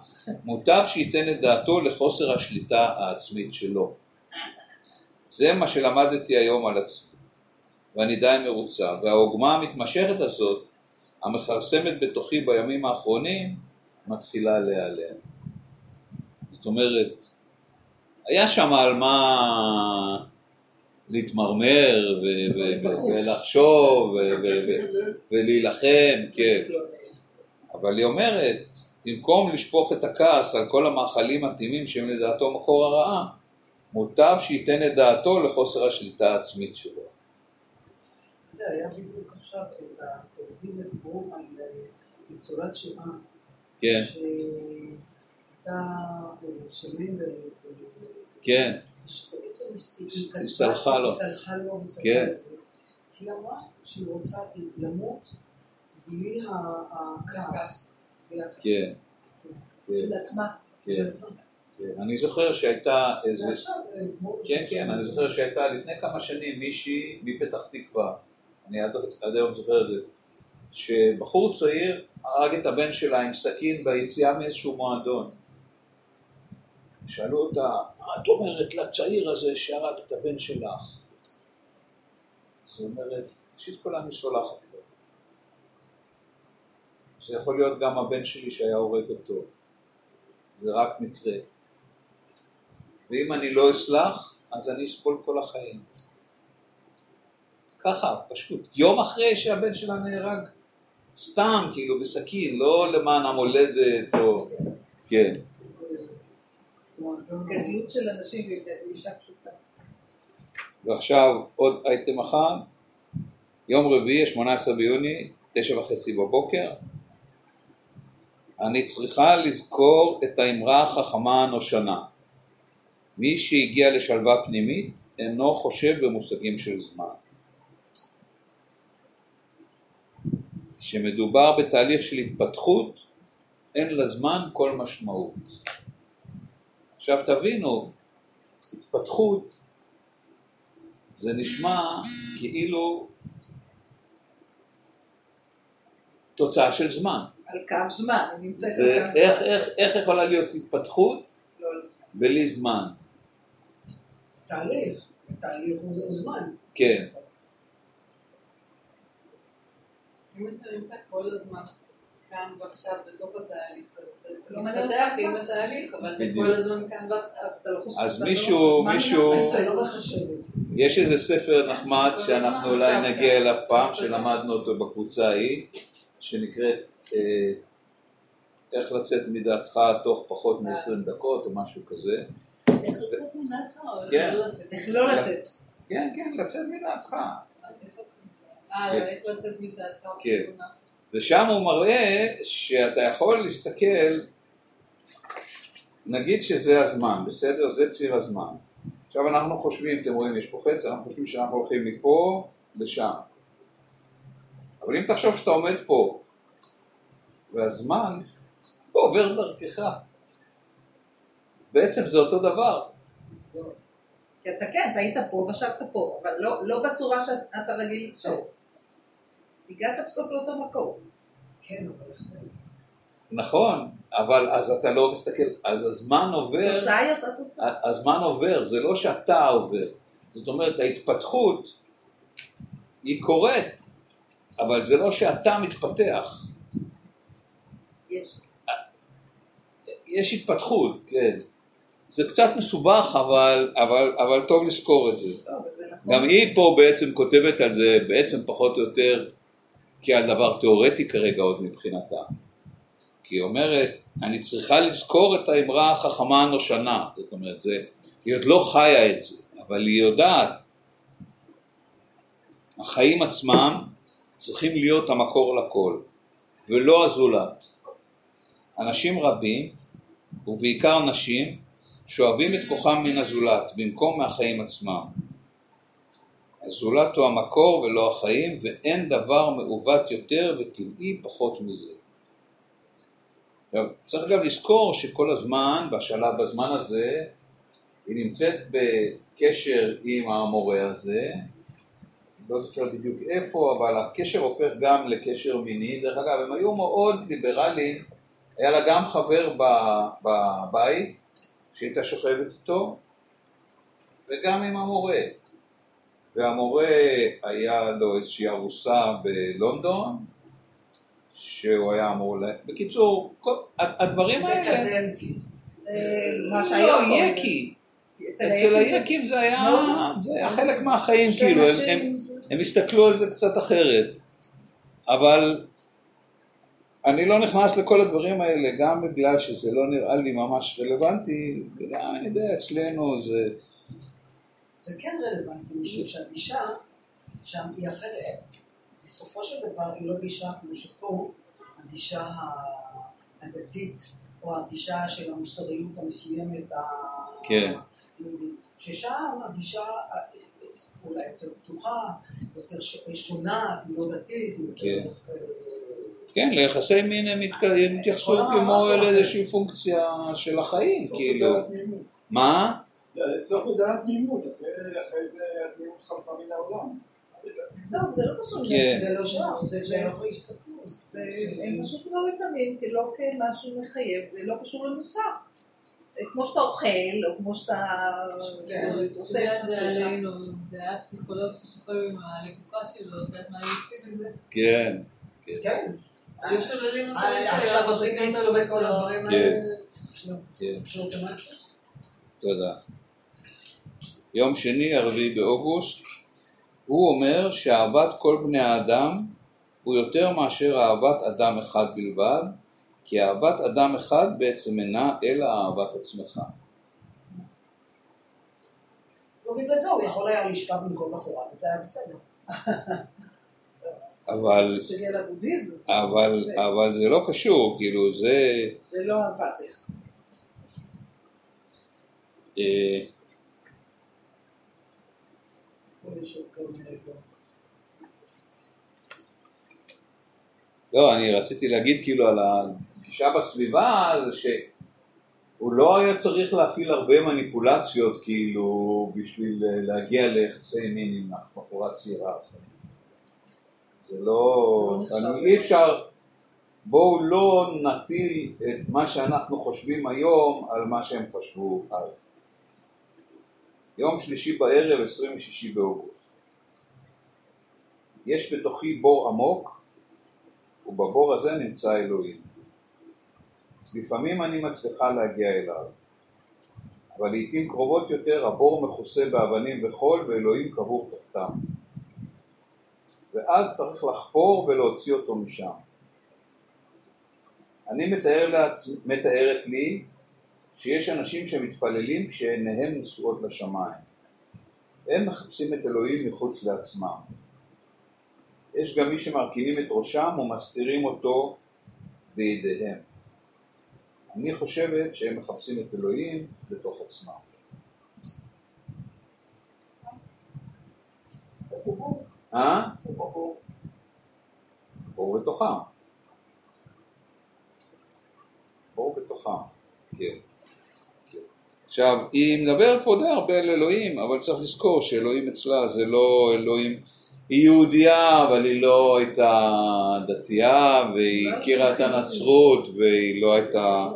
מוטב שייתן את דעתו לחוסר השליטה העצמית שלו. זה מה שלמדתי היום על עצמי, ואני די מרוצה, והעוגמה המתמשכת הזאת, המכרסמת בתוכי בימים האחרונים, מתחילה להיעלם. זאת אומרת, היה שם על מה להתמרמר. ולחשוב ולהילחם, כן. אבל היא אומרת, במקום לשפוך את הכעס על כל המאכלים הטעימים שהם לדעתו מקור הרעה, מוטב שייתן את דעתו לחוסר השליטה העצמית שלו. היה בדיוק עכשיו בטלוויזיה דיברו על אה, ניצולת שואה. כן, שהייתה אה, שמנדל, כן, שבעצם היא סלחה לו. סלחה לו וסלחה כן. לזה. כי היא אמרה שהיא רוצה למות בלי הכעס. כן, כן, של עצמה. כן, של עצמה. אני זוכר שהייתה איזה... אה, כן, כן, אני זוכר שהייתה לפני כמה שנים מישהי מפתח תקווה, אני עד היום זוכר את זה, שבחור צעיר הרג את הבן שלה עם סכין ביציאה מאיזשהו מועדון. שאלו אותה, מה את אומרת לצעיר הזה שהרג את הבן שלך? אז היא אומרת, ראשית כל אני סולחת לו. זה יכול להיות גם הבן שלי שהיה הורג אותו. זה רק מקרה. ואם אני לא אסלח, אז אני אסבול כל החיים. ככה, פשוט. יום אחרי שהבן שלה נהרג. סתם, כאילו, בסכין, לא למען המולדת או... כן. כן, דמות של אנשים ואישה פשוטה. ועכשיו עוד אייטם אחד. יום רביעי, 18 ביוני, תשע וחצי בבוקר. אני צריכה לזכור את האמרה החכמה הנושנה. מי שהגיע לשלווה פנימית אינו חושב במושגים של זמן. כשמדובר בתהליך של התפתחות, אין לזמן כל משמעות. עכשיו תבינו, התפתחות זה נשמע כאילו תוצאה של זמן. על קו זמן, היא נמצאת זה, על איך. איך, איך יכולה להיות התפתחות לא זמן. בלי זמן? תהליך, תהליך הוא זמן. כן, אם אתה נמצא כל הזמן כאן ועכשיו בתוך התהליך, אז לא מתפתח מעניין עם אותך. התהליך, אבל אתה בדיוק. כל הזמן כאן ועכשיו. אתה לא חושב אז שאתה מישהו, מישהו, לא. יש איזה ספר נחמד שאנחנו אולי נגיע. אליו פעם, שלמדנו אותו בקבוצה ההיא, שנקראת אה, איך לצאת מדעתך תוך פחות מ-20 דקות או משהו כזה. איך לצאת מדעתך או כן. לא? איך לא לצאת. כן, כן, לצאת מדעתך. אה, איך לצאת מדעתך? כן. ושם הוא מראה שאתה יכול להסתכל, נגיד שזה הזמן, בסדר? זה ציר הזמן. עכשיו אנחנו חושבים, אתם רואים, יש פה חץ, אנחנו חושבים שאנחנו הולכים מפה לשם. אבל אם תחשוב שאתה עומד פה, והזמן עובר דרכך, בעצם זה אותו דבר. כי אתה כן, אתה היית פה וישבת פה, אבל לא- לא בצורה שאתה רגיל לחשוב. הגעת בסוף לאותו מקום. כן, אבל. נכון, אבל אז אתה לא מסתכל, אז הזמן עובר, התוצאה היא אותה תוצאה. הזמן עובר, זה לא שאתה עובר. זאת אומרת, ההתפתחות היא קורית, אבל זה לא שאתה מתפתח. יש. יש התפתחות, כן. זה קצת מסובך, אבל, אבל, אבל טוב לזכור את זה. לא, אבל זה נכון. גם היא פה בעצם כותבת על זה בעצם פחות או יותר כעל דבר תיאורטי כרגע עוד מבחינתה. כי היא אומרת, אני צריכה לזכור את האמרה החכמה הנושנה, זאת אומרת, זה, היא עוד לא חיה את זה, אבל היא יודעת, החיים עצמם צריכים להיות המקור לכל, ולא הזולת. אנשים רבים, ובעיקר נשים, שואבים את כוחם מן הזולת, במקום מהחיים עצמם. הזולת הוא המקור ולא החיים, ואין דבר מעוות יותר וטבעי פחות מזה. עכשיו, צריך גם לזכור שכל הזמן, בשלב, בזמן הזה, היא נמצאת בקשר עם המורה הזה, לא זוכר בדיוק איפה, אבל הקשר הופך גם לקשר מיני. דרך אגב, הם היו מאוד ליברליים, היה לה גם חבר בבית, שהייתה שוכבת איתו, וגם עם המורה. והמורה היה לו איזושהי ארוסה בלונדון, שהוא היה אמור ל... בקיצור, כל... הדברים האלה... דקדנטי. אה, מה לא, קוראים. יקי. אצל היקים זה- היה לא. זה היה חלק מהחיים, כאילו, הם הסתכלו על זה קצת אחרת. אבל אני לא נכנס לכל הדברים האלה, גם בגלל שזה לא נראה לי ממש רלוונטי, וגם, אני יודע, אצלנו זה... זה כן רלוונטי, משום שהגישה שם היא אחרת. בסופו של דבר היא לא גישה כמו שפה, הגישה הדתית, או הגישה של המוסריות המסוימת כן. ששם הגישה אה, אולי יותר פתוחה, יותר שונה, לא דתית, היא כן. יותר... אה, כן, ליחסי מין הם הם התייחסו כמו הוא אחר. לאיזושהי פונקציה של החיים, כאילו. הודעת תמימות. מה? סוף הודעת תמימות, אחרי אחרי זה התמימות חלפה מן העולם. לא, זה לא קשור. כן. זה לא שייך, זה שייך להסתכלות. זה, הם פשוט ראו את המין כלא כמשהו מחייב, זה לא קשור למוסר. כמו שאתה אוכל, או כמו שאתה כן. עושה זה את היה זה. עלינו, זה היה פסיכולוג ששוכב עם הלקוחה שלו, את יודעת מה היו עושים בזה? כן. כן. היו שוללים אותו אה, עכשיו עושים לבית סוהר. הדברים כן. האלה. כן. תודה. יום שני, הרביעי באוגוסט, הוא אומר שאהבת כל בני האדם הוא יותר מאשר אהבת אדם אחד בלבד, כי אהבת אדם אחד בעצם אינה אלא אהבת עצמך. לא בגלל זה הוא יכול היה לשכב עם כל בחורה, וזה היה בסדר. אבל, לבודהיזם. אבל, זה- אבל זה לא קשור, כאילו זה... זה לא אהבה, זה כל מיני דברים. לא, אני רציתי להגיד כאילו על הגישה בסביבה, זה שהוא לא היה צריך להפעיל הרבה מניפולציות כאילו בשביל להגיע ליחסי מין עם בחורה צעירה. לא, זה לא נחשב. אני, אי אפשר, בואו לא נטיל את מה שאנחנו חושבים היום על מה שהם חשבו אז. יום שלישי בערב, 26 באוגוסט. יש בתוכי בור עמוק ובבור הזה נמצא אלוהים. לפעמים אני מצליחה להגיע אליו, אבל לעיתים קרובות יותר הבור מכוסה באבנים וחול ואלוהים קבור תחתם. ואז צריך לחפור ולהוציא אותו משם. אני מתאר לעצ... מתארת לי שיש אנשים שמתפללים כשעיניהם נשואות לשמיים. הם מחפשים את אלוהים מחוץ לעצמם. יש גם מי שמרכינים את ראשם ומסתירים אותו בידיהם. אני חושבת שהם מחפשים את אלוהים בתוך עצמם. אה? בור בתוכם. בור בתוכם, כן. עכשיו, היא מדברת פה די הרבה על אלוהים, אבל צריך לזכור שאלוהים אצלה זה לא אלוהים, היא יהודייה, אבל היא לא הייתה דתייה, והיא לא הכירה את. הנצרות, והיא לא הייתה,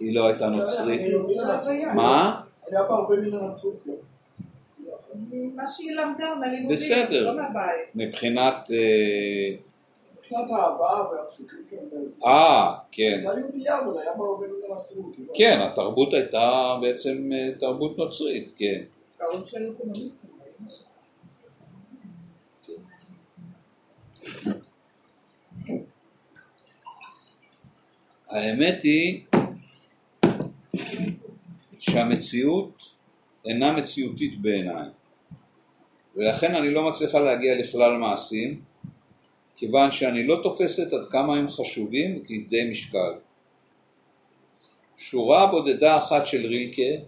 היא לא הייתה נוצרית. זה הוויה. מה? היה בה הרבה מן הנצרות. ממה שהיא למדה מהלימודים. לא מהבית. מבחינת... מבחינת האהבה והפסוקים כאלה. אה, כן. הייתה יהודייה, אבל היה בה הרבה מן הנצרות. כן, התרבות הייתה בעצם אה, תרבות נוצרית, כן. ההורים היו קומוניסטים. האמת היא שהמציאות אינה מציאותית בעיניי ולכן אני לא מצליחה להגיע לכלל מעשים כיוון שאני לא תופסת עד כמה הם חשובים כבדי משקל. שורה בודדה אחת של רילקה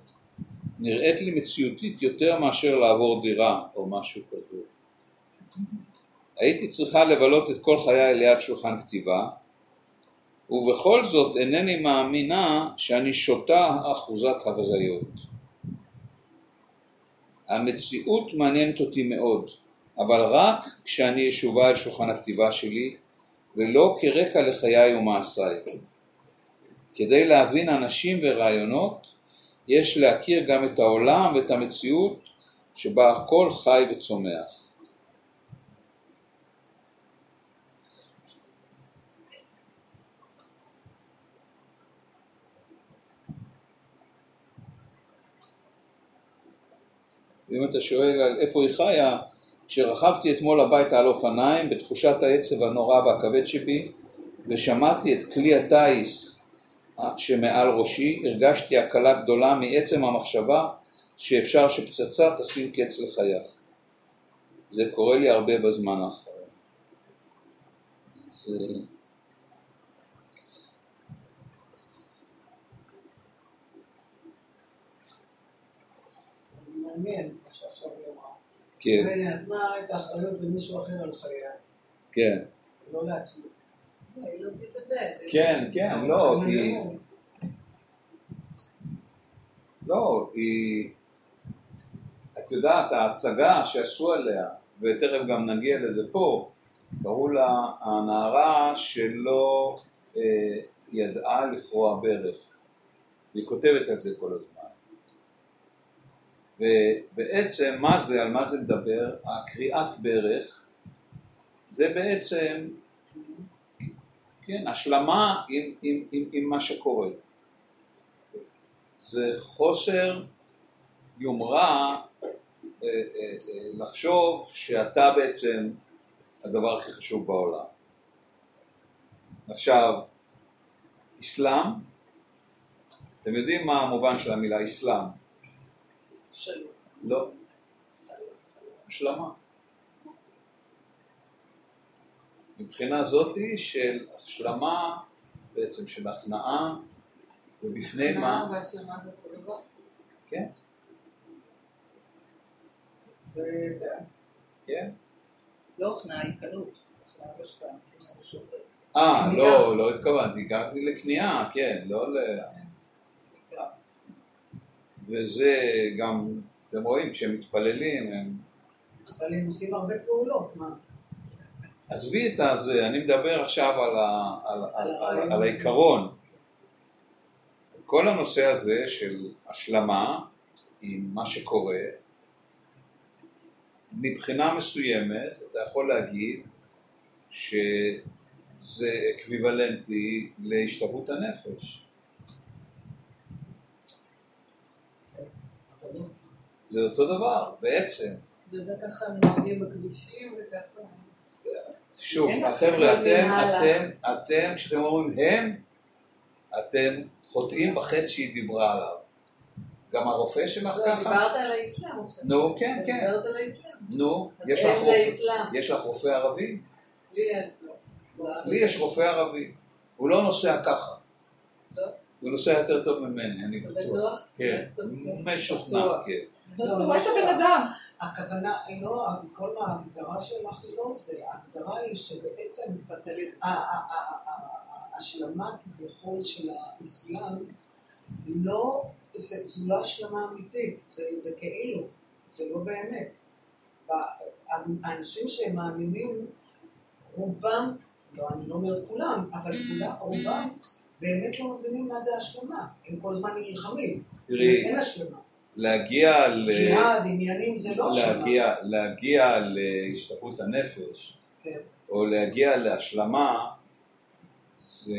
נראית לי מציאותית יותר מאשר לעבור דירה או משהו כזה. הייתי צריכה לבלות את כל חיי ליד שולחן כתיבה ובכל זאת אינני מאמינה שאני שותה אחוזת הבזיות. המציאות מעניינת אותי מאוד, אבל רק כשאני ישובה אל שולחן הכתיבה שלי, ולא כרקע לחיי ומעשיי. כדי להבין אנשים ורעיונות, יש להכיר גם את העולם ואת המציאות שבה הכל חי וצומח. ואם אתה שואל על איפה היא חיה, כשרכבתי אתמול הביתה על אופניים בתחושת העצב הנורא והכבד שבי ושמעתי את כלי הטיס שמעל ראשי, הרגשתי הקלה גדולה מעצם המחשבה שאפשר שפצצה תשים קץ לחייו. זה קורה לי הרבה בזמן האחרון. זה מה שעכשיו היא אמרה. כן, והיא נתנה את האחריות למישהו אחר על חייה, כן, לא לעצמי. היא לא תתאבד. כן, כן, לא, אני היא... לא, היא... את יודעת, ההצגה שעשו עליה, ותכף גם נגיע לזה פה, קראו לה הנערה שלא אה, ידעה לפרוע ברך. והיא כותבת על זה כל הזמן. ובעצם מה זה, על מה זה מדבר? הקריאת ברך זה בעצם, כן, השלמה עם, עם, עם, עם מה שקורה. זה חוסר יומרה אה, אה, אה, לחשוב שאתה בעצם הדבר הכי חשוב בעולם. עכשיו, אסלאם, אתם יודעים מה המובן של המילה אסלאם? שלום, לא. השלמה. מבחינה זאתי של השלמה, בעצם של הכנעה, ובפני מה, והשלמה זה אותו דבר. כן, כן. לא הכנעה. הכנעה אחר. אה. לא, לא התכוונתי, הגעתי לכניעה, כן, לא ל... וזה גם, אתם רואים, כשהם מתפללים, הם... אבל הם עושים הרבה פעולות, מה? עזבי את הזה, אני מדבר עכשיו על, ה... על, על, על, הרעיון. על העיקרון. כל הנושא הזה של השלמה עם מה שקורה, מבחינה מסוימת אתה יכול להגיד שזה אקוויוולנטי להשתוות הנפש. אבל לא. זה אותו דבר, בעצם. וזה ככה נוהגים בכבישים וככה. שוב, לך אתם. אתם, אתם, כשאתם אומרים הם, אתם חוטאים בחטא שהיא דיברה עליו. גם הרופא שלך לא, ככה? דיברת על האסלאם עכשיו. נו, כן, כן. דיברת על האסלאם. נו, יש לך רופא? יש לך רופא ערבי? לי אין. לא. לי יש רופא ערבי. הוא לא נוסע ככה. לא? הוא נוסע יותר טוב ממני, אני בטוח. כן? משוכנע. כן. זה רואה את הבן אדם. הכוונה, לא, כל ההגדרה שלך היא לא זה, ההגדרה היא שבעצם ההשלמה כביכול של האסלאם לא, זה- זו לא השלמה אמיתית, זה זה כאילו, זה לא באמת. האנשים שהם מאמינים, רובם, לא, אני לא אומרת כולם, אבל כולם, רובם באמת לא מבינים מה זה השלמה. הם כל הזמן נלחמים. אין השלמה. להגיע ל... ג'יהאד, עניינים, זה לא. להגיע, להגיע להשתפרות הנפש, כן. או להגיע להשלמה, זה...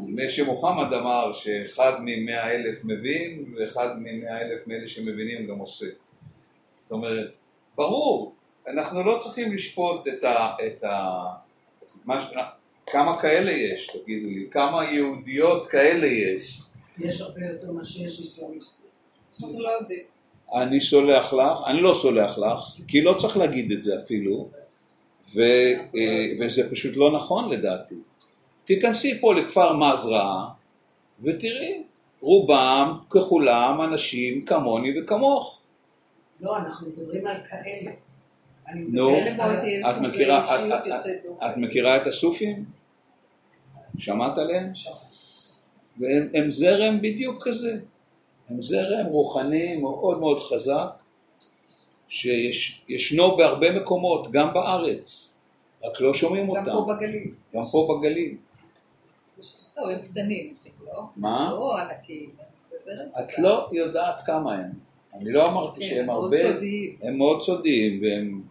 נדמה שמוחמד אמר שאחד ממאה אלף מבין, ואחד ממאה אלף מאלה שמבינים גם עושה. זאת אומרת, ברור, אנחנו לא צריכים לשפוט את ה... את ה מה, כמה כאלה יש, תגידו לי, כמה יהודיות כאלה יש. יש הרבה יותר ממה שיש איסלאמיסטים. לא. אני סולח לך, אני לא סולח לך, כי לא צריך להגיד את זה אפילו, ו, אה, וזה פשוט לא נכון לדעתי. תיכנסי פה לכפר מזרעה ותראי, רובם ככולם אנשים כמוני וכמוך. לא, אנחנו מדברים על כאלה. אני נו, את מכירה, את- הסופים? שמעת עליהם? והם הם זרם בדיוק כזה. הם זרם רוחני מאוד מאוד חזק, שישנו בהרבה מקומות, גם בארץ, רק לא שומעים גם אותם. פה בגליל. גם פה בגליל. לא, הם קטנים, לא? מה? לא ענקים. את לא יודעת כמה הם. אני לא אמרתי כן, שהם מאוד הרבה, סודיים. הם מאוד סודיים, והם...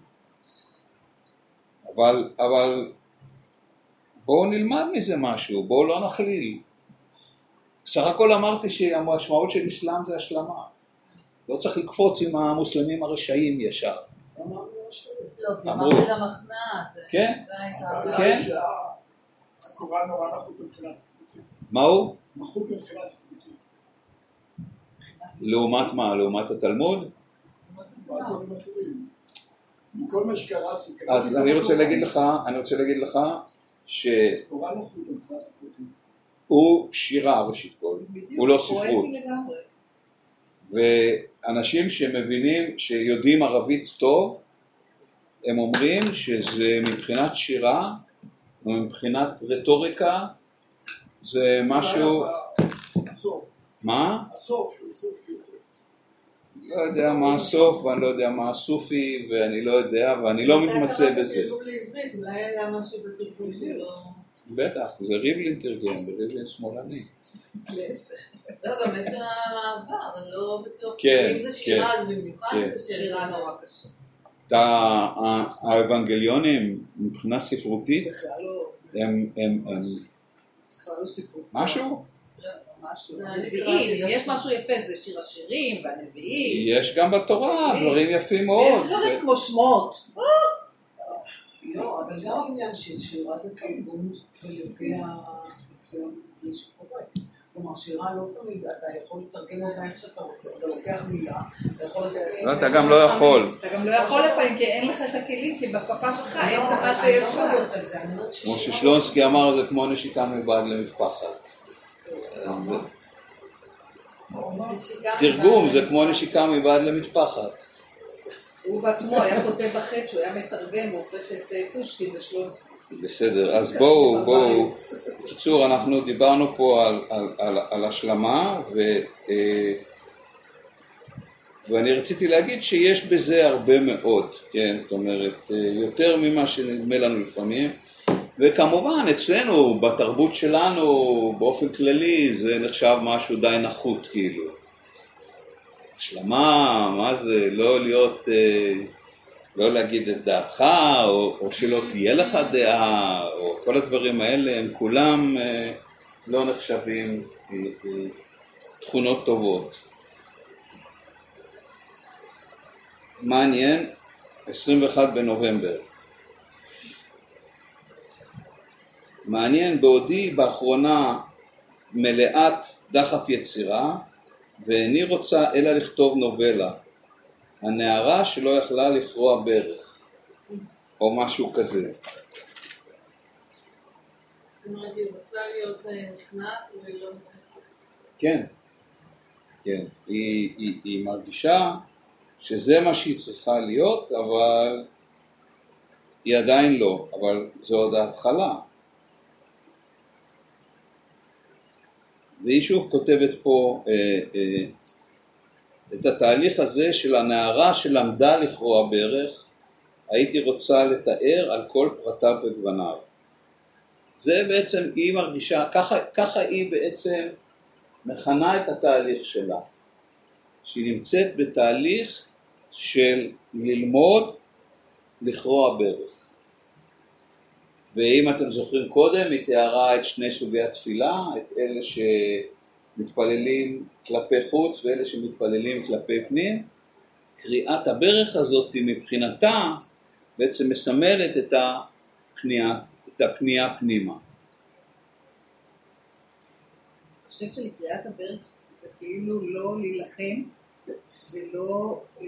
אבל, אבל בואו נלמד מזה משהו, בואו לא נכליל. סך הכל אמרתי שהמשמעות של אסלאם זה השלמה. לא צריך לקפוץ עם המוסלמים הרשעים ישר. לא, כי אמרו. כן. כן. היא שהקוראן נורא נחות מבחינה ספרותית. מהו? נחות מבחינה ספרותית. לעומת מה? לעומת התלמוד? מה אז אני רוצה הקוראן. להגיד לך, אני רוצה להגיד לך שהוא ספרותית. שירה ראשית כל, הוא לא ספרות. ואנשים שמבינים, שיודעים ערבית טוב, הם אומרים שזה מבחינת שירה ומבחינת רטוריקה זה משהו, הסוף, מה? הסוף. לא יודע מה הסוף ואני לא יודע מה הסופי ואני לא יודע ואני לא מתמצא בזה. בטח, זה ריבלין תרגם, וריבלין שמאלני. לא, גם עצם המעבר, אני לא בטוח. כן, אם זה שירה, כן, אז במיוחד כן. קשה. שירה נורא קשה. האבנגליונים מבחינה ספרותית לא, הם, הם, הם בכלל לא. משהו? לא. הנביאים, יש. משהו יפה זה שיר השירים והנביאים. יש גם בתורה דברים יפים מאוד. ויש דברים כמו שמות. לא, אבל גם העניין של שירה זה תרגום לפי מה שקורה. כלומר, שירה לא תמיד, אתה יכול לתרגם אותה איך שאתה רוצה, אתה לוקח מילה, אתה יכול לעשות... לא, אתה גם לא יכול. אתה גם לא יכול לפעמים כי אין לך את הכלים, כי בשפה שלך אין לא, שיש לא זה, אני אומרת כמו. ששלונסקי אמר, זה כמו נשיקה מבעד למטפחת. תרגום זה כמו נשיקה מבעד למטפחת. הוא בעצמו היה כותב בחטא שהוא היה מתרגם, הוא הופך את אה, פושקין לשלונסקי. בסדר, אז בואו, בואו. בקיצור, אנחנו דיברנו פה על, על, על, על השלמה, ו, אה, ואני רציתי להגיד שיש בזה הרבה מאוד, כן? זאת אומרת, אה, יותר ממה שנדמה לנו לפעמים, וכמובן אצלנו, בתרבות שלנו, באופן כללי, זה נחשב משהו די נחות, כאילו. השלמה, מה זה, לא להיות... אה, לא להגיד את דעתך, או, או שלא תהיה לך דעה, או כל הדברים האלה, הם כולם אה, לא נחשבים אה, תכונות טובות. מעניין, 21 בנובמבר. מעניין, בעודי באחרונה מלאת דחף יצירה, ואיני רוצה אלא לכתוב נובלה. הנערה שלא יכלה לכרוע ברך, או משהו כזה. אה. כן, כן. היא, היא, היא מרגישה שזה מה שהיא צריכה להיות, אבל היא עדיין לא, אבל זו עוד ההתחלה. והיא שוב כותבת פה, אה, אה, את התהליך הזה של הנערה שלמדה לכרוע ברך, הייתי רוצה לתאר על כל פרטיו וגווניו. זה בעצם, היא מרגישה, ככה, ככה היא בעצם מכנה את התהליך שלה, שהיא נמצאת בתהליך של ללמוד לכרוע ברך. ואם אתם זוכרים קודם, היא תיארה את שני סוגי התפילה, את אלה שמתפללים כלפי חוץ ואלה שמתפללים כלפי פנים. קריאת הברך הזאת מבחינתה בעצם מסמלת את הפנייה, את הפנייה פנימה. אני חושבת שלקריאת הברך זה כאילו לא להילחם ולא, אה,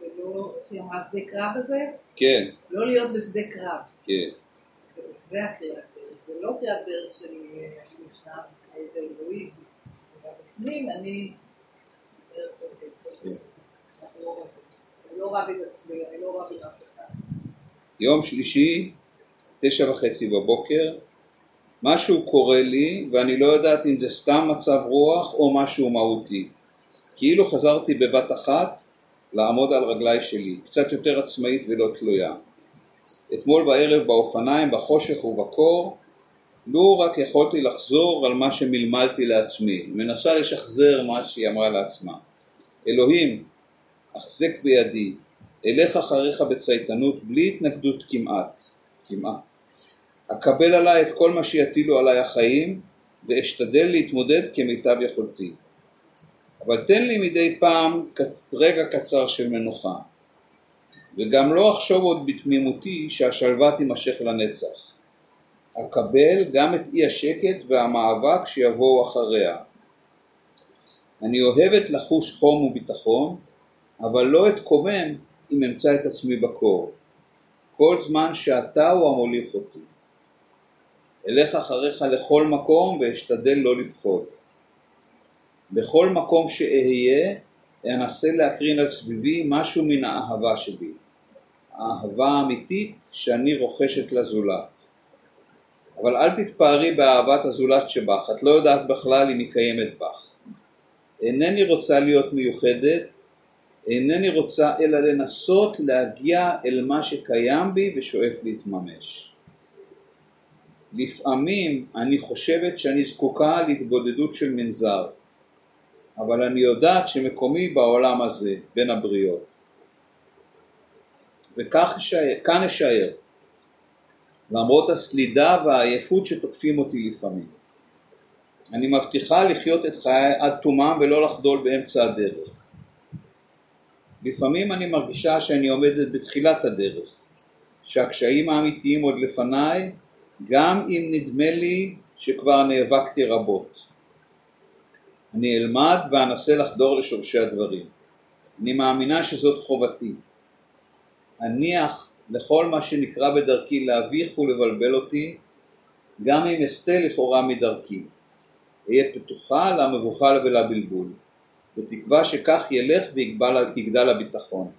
ולא, איך היא אמרה, שדה קרב הזה? כן, לא להיות בשדה קרב. כן. זה, הקריאת ברך, זה לא קריאת ברך של אה, נכנע איזה אלוהים. אומרת, אוקיי, הכל בסדר. אני לא רב- עם עצמי, אני לא רב אחד. יום שלישי, תשע וחצי בבוקר, משהו קורה לי ואני לא יודעת אם זה סתם מצב רוח או משהו מהותי. כאילו חזרתי בבת אחת לעמוד על רגליי שלי, קצת יותר עצמאית ולא תלויה. אתמול בערב באופניים, בחושך ובקור, לו רק יכולתי לחזור על מה שמלמלתי לעצמי, מנסה לשחזר מה שהיא אמרה לעצמה. אלוהים, החזק בידי, אלך אחריך בצייתנות בלי התנגדות כמעט, כמעט. אקבל עליי את כל מה שיטילו עליי החיים ואשתדל להתמודד כמיטב יכולתי. אבל תן לי מדי פעם רגע קצר של מנוחה. וגם לא אחשוב עוד בתמימותי שהשלווה תימשך לנצח. אקבל גם את אי השקט והמאבק שיבואו אחריה. אני אוהבת לחוש חום וביטחון, אבל לא אתקומם אם אמצא את עצמי בקור. כל זמן שאתה הוא המוליך אותי. אלך אחריך לכל מקום ואשתדל לא לפחוד. בכל מקום שאהיה, אנסה להקרין על סביבי משהו מן האהבה שבי. האהבה האמיתית שאני רוכשת לזולת. אבל אל תתפארי באהבת הזולת שבך, את לא יודעת בכלל אם היא קיימת בך. אינני רוצה להיות מיוחדת, אינני רוצה אלא לנסות להגיע אל מה שקיים בי ושואף להתממש. לפעמים אני חושבת שאני זקוקה להתבודדות של מנזר, אבל אני יודעת שמקומי בעולם הזה, בין הבריות. וכך אשאר, כאן אשאר, למרות הסלידה והעייפות שתוקפים אותי לפעמים. אני מבטיחה לחיות את חיי עד תומם ולא לחדול באמצע הדרך. לפעמים אני מרגישה שאני עומדת בתחילת הדרך, שהקשיים האמיתיים עוד לפניי, גם אם נדמה לי שכבר נאבקתי רבות. אני אלמד ואנסה לחדור לשורשי הדברים. אני מאמינה שזאת חובתי. אניח לכל מה שנקרא בדרכי להביך ולבלבל אותי, גם אם אסטה לכאורה מדרכי. אהיה פתוחה למבוכה ולבלבול, בתקווה שכך ילך ויגדל יגדל הביטחון.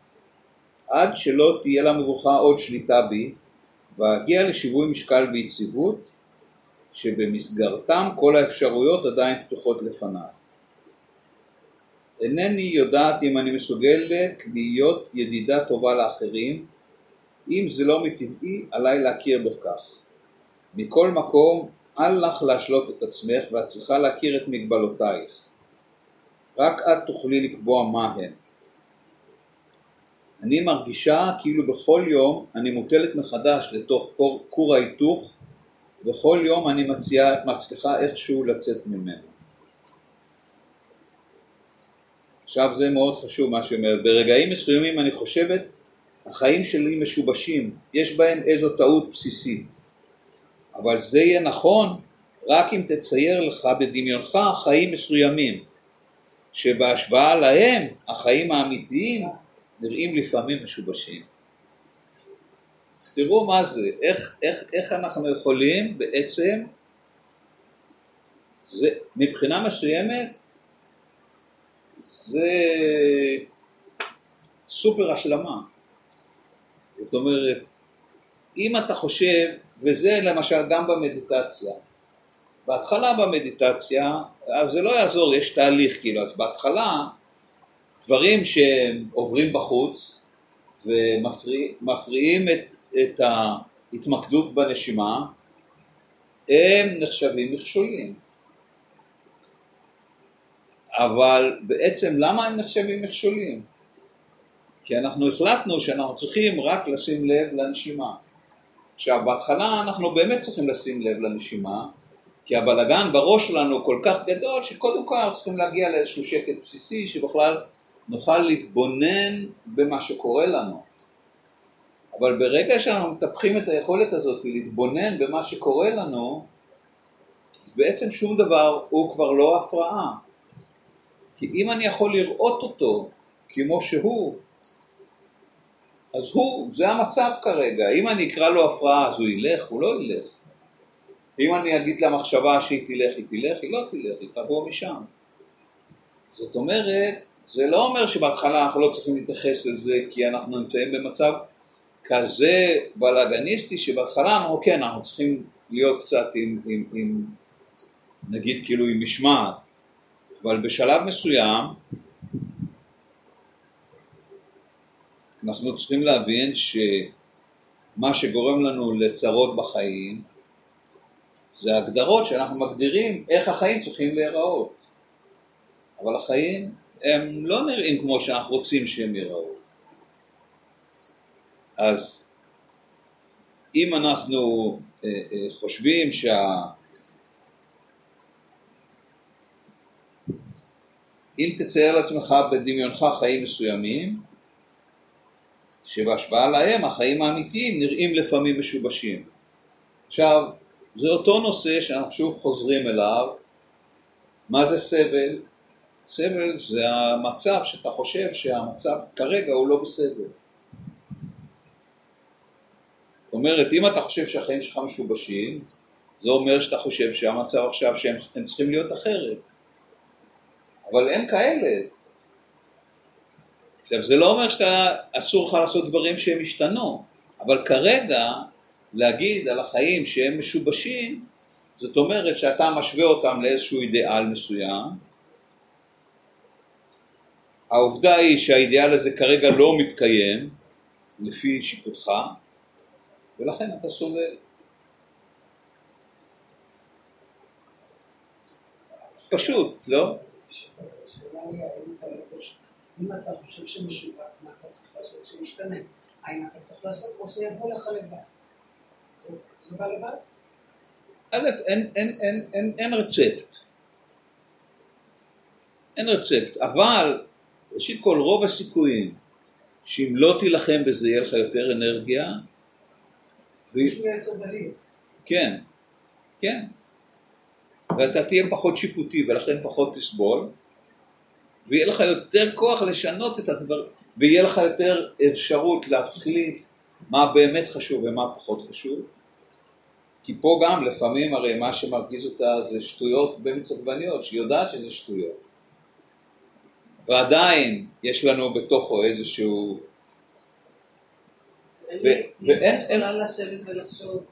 עד שלא תהיה למבוכה עוד שליטה בי, ואגיע לשיווי משקל ויציבות, שבמסגרתם כל האפשרויות עדיין פתוחות לפניי. אינני יודעת אם אני מסוגלת להיות ידידה טובה לאחרים, אם זה לא מטבעי עליי להכיר בכך. מכל מקום, אל לך להשלות את עצמך ואת צריכה להכיר את מגבלותייך. רק את תוכלי לקבוע מה הן. אני מרגישה כאילו בכל יום אני מוטלת מחדש לתוך כור, ההיתוך וכל יום אני מציעה, מצליחה איכשהו לצאת ממנו. עכשיו זה מאוד חשוב מה שהיא אומרת, ברגעים מסוימים אני חושבת החיים שלי משובשים, יש בהם איזו טעות בסיסית, אבל זה יהיה נכון רק אם תצייר לך בדמיונך חיים מסוימים, שבהשוואה להם החיים האמיתיים נראים לפעמים משובשים. אז תראו מה זה, איך, איך, איך אנחנו יכולים בעצם, זה, מבחינה מסוימת זה סופר השלמה. זאת אומרת, אם אתה חושב, וזה למשל גם במדיטציה, בהתחלה במדיטציה, אז זה לא יעזור, יש תהליך כאילו, אז בהתחלה דברים שעוברים בחוץ ומפריעים את, את ההתמקדות בנשימה, הם נחשבים מכשולים. אבל בעצם למה הם נחשבים מכשולים? כי אנחנו החלטנו שאנחנו צריכים רק לשים לב לנשימה. עכשיו בהתחלה אנחנו באמת צריכים לשים לב לנשימה כי הבלגן בראש שלנו כל כך גדול שקודם כל אנחנו צריכים להגיע לאיזשהו שקט בסיסי שבכלל נוכל להתבונן במה שקורה לנו. אבל ברגע שאנחנו מטפחים את היכולת הזאת להתבונן במה שקורה לנו, בעצם שום דבר הוא כבר לא הפרעה. כי אם אני יכול לראות אותו כמו שהוא, אז הוא, זה המצב כרגע. אם אני אקרא לו הפרעה אז הוא ילך, הוא לא ילך. אם אני אגיד למחשבה שהיא תלך, היא תלך, היא לא תלך, היא תבוא משם. זאת אומרת, זה לא אומר שבהתחלה אנחנו לא צריכים להתייחס לזה כי אנחנו נמצאים במצב כזה בלאגניסטי שבהתחלה אנחנו כן, אנחנו צריכים להיות קצת עם, עם, עם נגיד כאילו עם משמעת, אבל בשלב מסוים אנחנו צריכים להבין שמה שגורם לנו לצרות בחיים זה הגדרות שאנחנו מגדירים איך החיים צריכים להיראות. אבל החיים הם לא נראים כמו שאנחנו רוצים שהם ייראו. אז אם אנחנו אה, אה, חושבים שה... אם תצייר לעצמך בדמיונך חיים מסוימים, שבהשוואה להם החיים האמיתיים נראים לפעמים משובשים. עכשיו, זה אותו נושא שאנחנו שוב חוזרים אליו, מה זה סבל? סבל זה המצב שאתה חושב שהמצב כרגע הוא לא בסדר. זאת אומרת, אם אתה חושב שהחיים שלך משובשים, זה אומר שאתה חושב שהמצב עכשיו שהם צריכים להיות אחרת. אבל הם כאלה. עכשיו, זה לא אומר שאתה, אסור לך לעשות דברים שהם השתנו, אבל כרגע להגיד על החיים שהם משובשים, זאת אומרת שאתה משווה אותם לאיזשהו אידיאל מסוים, העובדה היא שהאידיאל הזה כרגע לא מתקיים לפי שיפוטך, ולכן אתה סובל. פשוט, לא? אם אתה חושב שמשובט, מה אתה צריך לעשות שישתנה? האם אתה צריך לעשות או זה יבוא לך לבד? זה בא לבד? א', אין, אין, אין, אין, אין רצפט. אין רצפט, אבל ראשית כל רוב הסיכויים שאם לא תילחם בזה יהיה לך יותר אנרגיה. בליב. כן, כן. ואתה תהיה פחות שיפוטי ולכן פחות תסבול. ויהיה לך יותר כוח לשנות את הדבר, ויהיה לך יותר אפשרות להחליט מה באמת חשוב ומה פחות חשוב. כי פה גם לפעמים הרי מה שמרגיז אותה זה שטויות במיץ עגבניות, שהיא יודעת שזה שטויות. ועדיין יש לנו בתוכו איזשהו... ואין... יכולה לשבת ולחשוב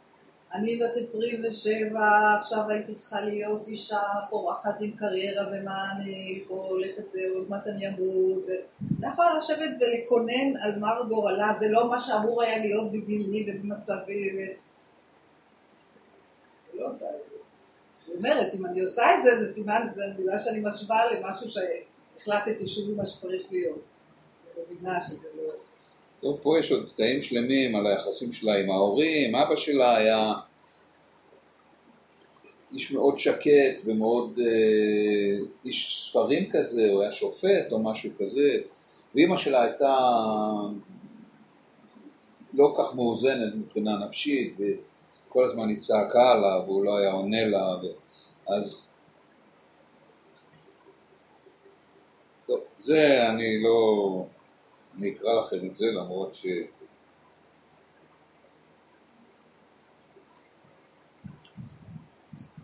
אני בת 27, עכשיו הייתי צריכה להיות אישה פורחת עם קריירה ומה אני פה הולכת, עוד מעט אני אמור, ואני יכולה לשבת ולקונן על מר גורלה, זה לא מה שאמור היה להיות בגילי ובמצבי, ו... לא עושה את זה. אני אומרת, אם אני עושה את זה, זה סימן, זה בגלל שאני משווה למשהו שהחלטתי שוב מה שצריך להיות. זה מבינה שזה לא... טוב, פה יש עוד קטעים שלמים על היחסים שלה עם ההורים, אבא שלה היה איש מאוד שקט ומאוד אה, איש ספרים כזה, הוא היה שופט או משהו כזה, ואימא שלה הייתה לא כך מאוזנת מבחינה נפשית, וכל הזמן היא צעקה עליו והוא לא היה עונה לה, ו... אז טוב, זה אני לא, אני אקרא לכם את זה למרות ש...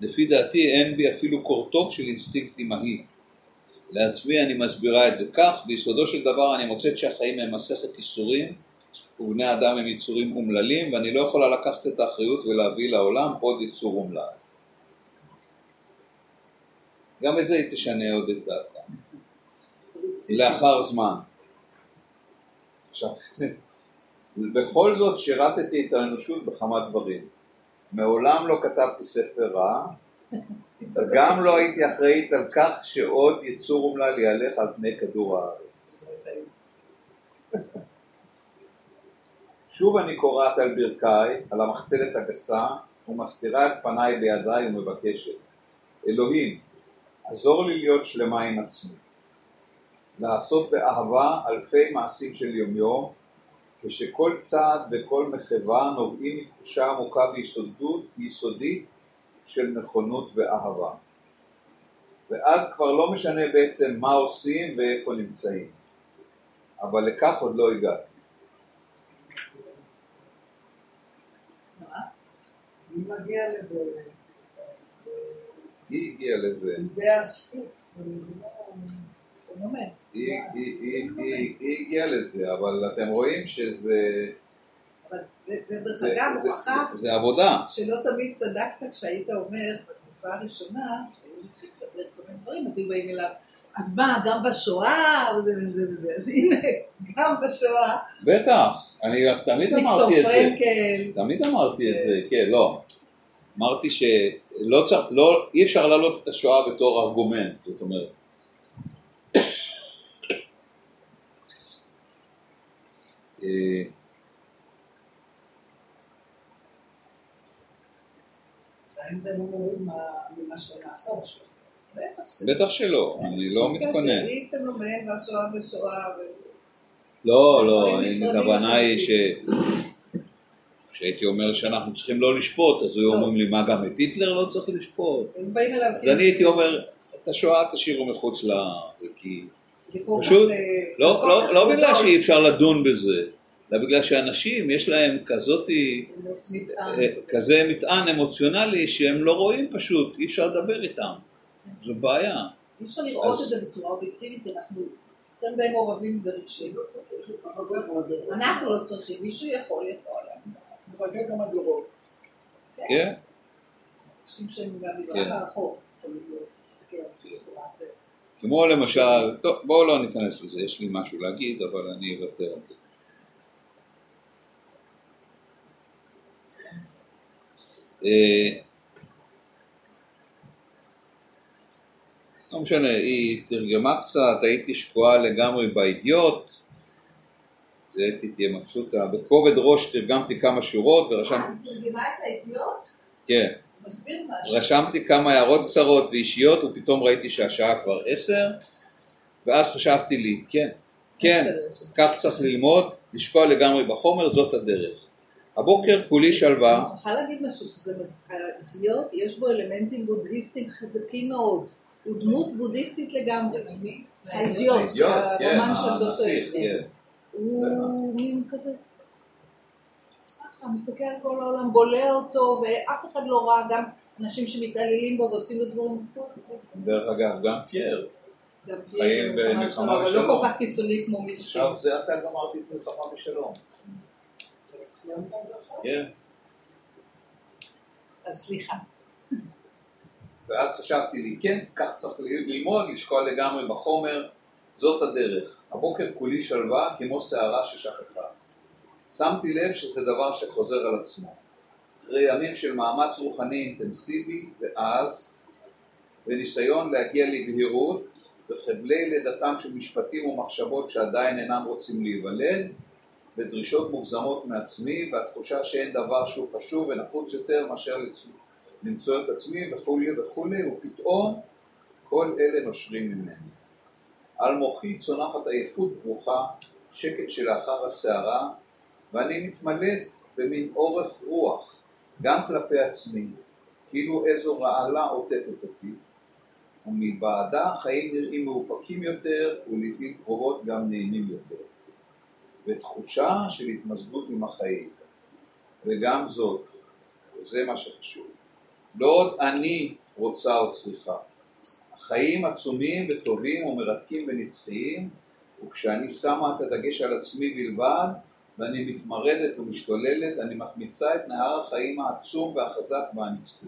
לפי דעתי אין בי אפילו קורטוב של אינסטינקט אמהי. לעצמי אני מסבירה את זה כך, ביסודו של דבר אני מוצאת שהחיים הם מסכת איסורים ובני אדם הם יצורים אומללים ואני לא יכולה לקחת את האחריות ולהביא לעולם עוד יצור אומלל. גם את זה היא תשנה עוד את דעתה. לאחר זמן. עכשיו, בכל זאת שירתתי את האנושות בכמה דברים. מעולם לא כתבתי ספר רע, וגם לא הייתי אחראית על כך שעוד יצור אומלל יהלך על פני כדור הארץ. שוב אני קורעת על ברכיי, על המחצלת הגסה, ומסתירה את פניי בידיי ומבקשת. אלוהים, עזור לי להיות שלמה עם עצמי. לעשות באהבה אלפי מעשים של יומיום, כשכל צעד וכל מחווה נובעים מתחושה עמוקה ויסודית של נכונות ואהבה. ואז כבר לא משנה בעצם מה עושים ואיפה נמצאים. אבל לכך עוד לא הגעתי. מי מגיע לזה? היא הגיעה לזה. בידי הספיקס. פנומן. היא, הגיעה לזה, אבל אתם רואים שזה אבל זה, דרך אגב הוכחה זה עבודה. שלא תמיד צדקת כשהיית אומר בקבוצה הראשונה, שהיו מתחילים לדבר כל מיני דברים, אז היו באים אליו, אז מה, גם בשואה, וזה וזה וזה, אז הנה, גם בשואה, בטח, אני תמיד אמרתי את זה. תמיד אמרתי את זה, כן, לא. אמרתי שלא צריך, לא, אי אפשר להעלות את השואה בתור ארגומנט, זאת אומרת. אה, האם זה לא מוריד מה- ממה שנעשה בשואה? בטח ש- בטח שלא, אני לא מתכונן. לא, לא, הכוונה היא ש... כשהייתי אומר שאנחנו צריכים לא לשפוט, אז היו לא. אומרים לי, מה גם את היטלר לא צריך לשפוט? אז אני הייתי אומר, את השואה תשאירו מחוץ ל... זה כי... פשוט, אה, לא, לא, לא בגלל. שאי אפשר לדון בזה, אלא בגלל שאנשים יש להם מטען. אה, כזה מטען אמוציונלי שהם לא רואים פשוט, אי אפשר לדבר איתם, זו בעיה. אי אפשר לראות אז- את זה בצורה אובייקטיבית, כי אנחנו יותר מדי מעורבים בזה רגשית. אנחנו לא צריכים, מישהו יכול, יכול. נחכה כמה דורות. כן? אנשים שהם מהמזרח כן. הרחוק. כמו למשל, טוב בואו לא ניכנס לזה, יש לי משהו להגיד אבל אני אוותר על זה. לא משנה, היא תרגמה קצת, הייתי שקועה לגמרי באידיוט, זה הייתי תהיה מבסוטה, בכובד ראש תרגמתי כמה שורות ורשמתי, תרגמה את האידיוט? כן. רשמתי כמה הערות קצרות ואישיות ופתאום ראיתי שהשעה כבר עשר ואז חשבתי לי, כן, כן. כך צריך ללמוד, לשקוע לגמרי בחומר, זאת הדרך. הבוקר כולי שלווה, אני מוכרחה להגיד משהו, שזה מס- האידיוט, יש בו אלמנטים בודהיסטיים חזקים מאוד. הוא דמות בודהיסטית לגמרי. האידיוט, כן, הרומן של הנאציסט, דוסטויבסקי. כן. הוא מין כזה, ככה, מסתכל על כל העולם, בולע אותו, ואף אחד לא רע, גם אנשים שמתעללים בו ועושים לו דברים, דרך אגב, גם פייר, חיים במלחמה שלו, אבל ושלום. לא כל כך קיצוני כמו מישהו. עכשיו זה אתה גמרתי את מלחמה בשלום. סיימת עכשיו? כן. אז סליחה. ואז חשבתי לי, כן, כך צריך ללמוד, לשקוע לגמרי בחומר, זאת הדרך. הבוקר כולי שלווה כמו שערה ששכחה. שמתי לב שזה דבר שחוזר על עצמו. אחרי ימים של מאמץ רוחני אינטנסיבי ואז, וניסיון להגיע לבהירות, בחבלי לידתם של משפטים ומחשבות שעדיין אינם רוצים להיוולד, ודרישות מוגזמות מעצמי, והתחושה שאין דבר שהוא חשוב ונחוץ יותר מאשר למצוא את עצמי וכולי וכולי, ופתאום כל אלה נושרים ממני. על מוחי צונחת עייפות ברוכה, שקט שלאחר הסערה, ואני מתמלאת במין אורך רוח, גם כלפי עצמי, כאילו איזו רעלה עוטפת אותי, ומבעדה החיים נראים מאופקים יותר, ולעיתים קרובות גם נעימים יותר. ותחושה של התמזגות עם החיים. וגם זאת, וזה מה שחשוב, לא עוד אני רוצה או צריכה. החיים עצומים וטובים ומרתקים ונצחיים, וכשאני שמה את הדגש על עצמי בלבד, ואני מתמרדת ומשתוללת, אני מחמיצה את נהר החיים העצום והחזק והנצחי.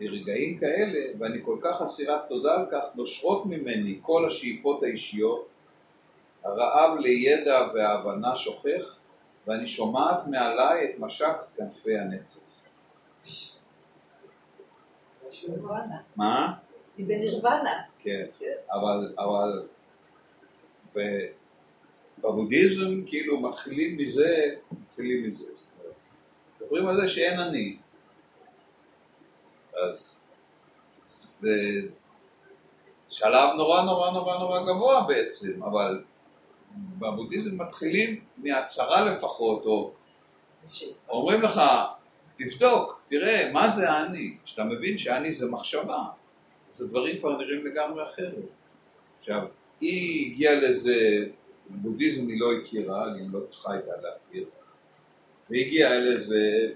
ברגעים כאלה, ואני כל כך אסירת תודה על כך, נושרות ממני כל השאיפות האישיות, הרעב לידע והבנה שוכך, ואני שומעת מעליי את משק כנפי הנצח. מה? היא בנירוונה. כן, אבל, אבל ב- בבודהיזם כאילו מתחילים מזה, מתחילים מזה. מדברים על זה שאין אני. אז זה שלב נורא נורא נורא נורא גבוה בעצם, אבל בבודהיזם מתחילים מהצהרה לפחות, או אומרים לך, תבדוק, תראה, מה זה האני? כשאתה מבין שהאני זה מחשבה, אז הדברים כבר נראים לגמרי אחרת. עכשיו, היא הגיעה לזה, בודהיזם היא לא הכירה, היא לא צריכה הייתה להכיר, והיא הגיעה לזה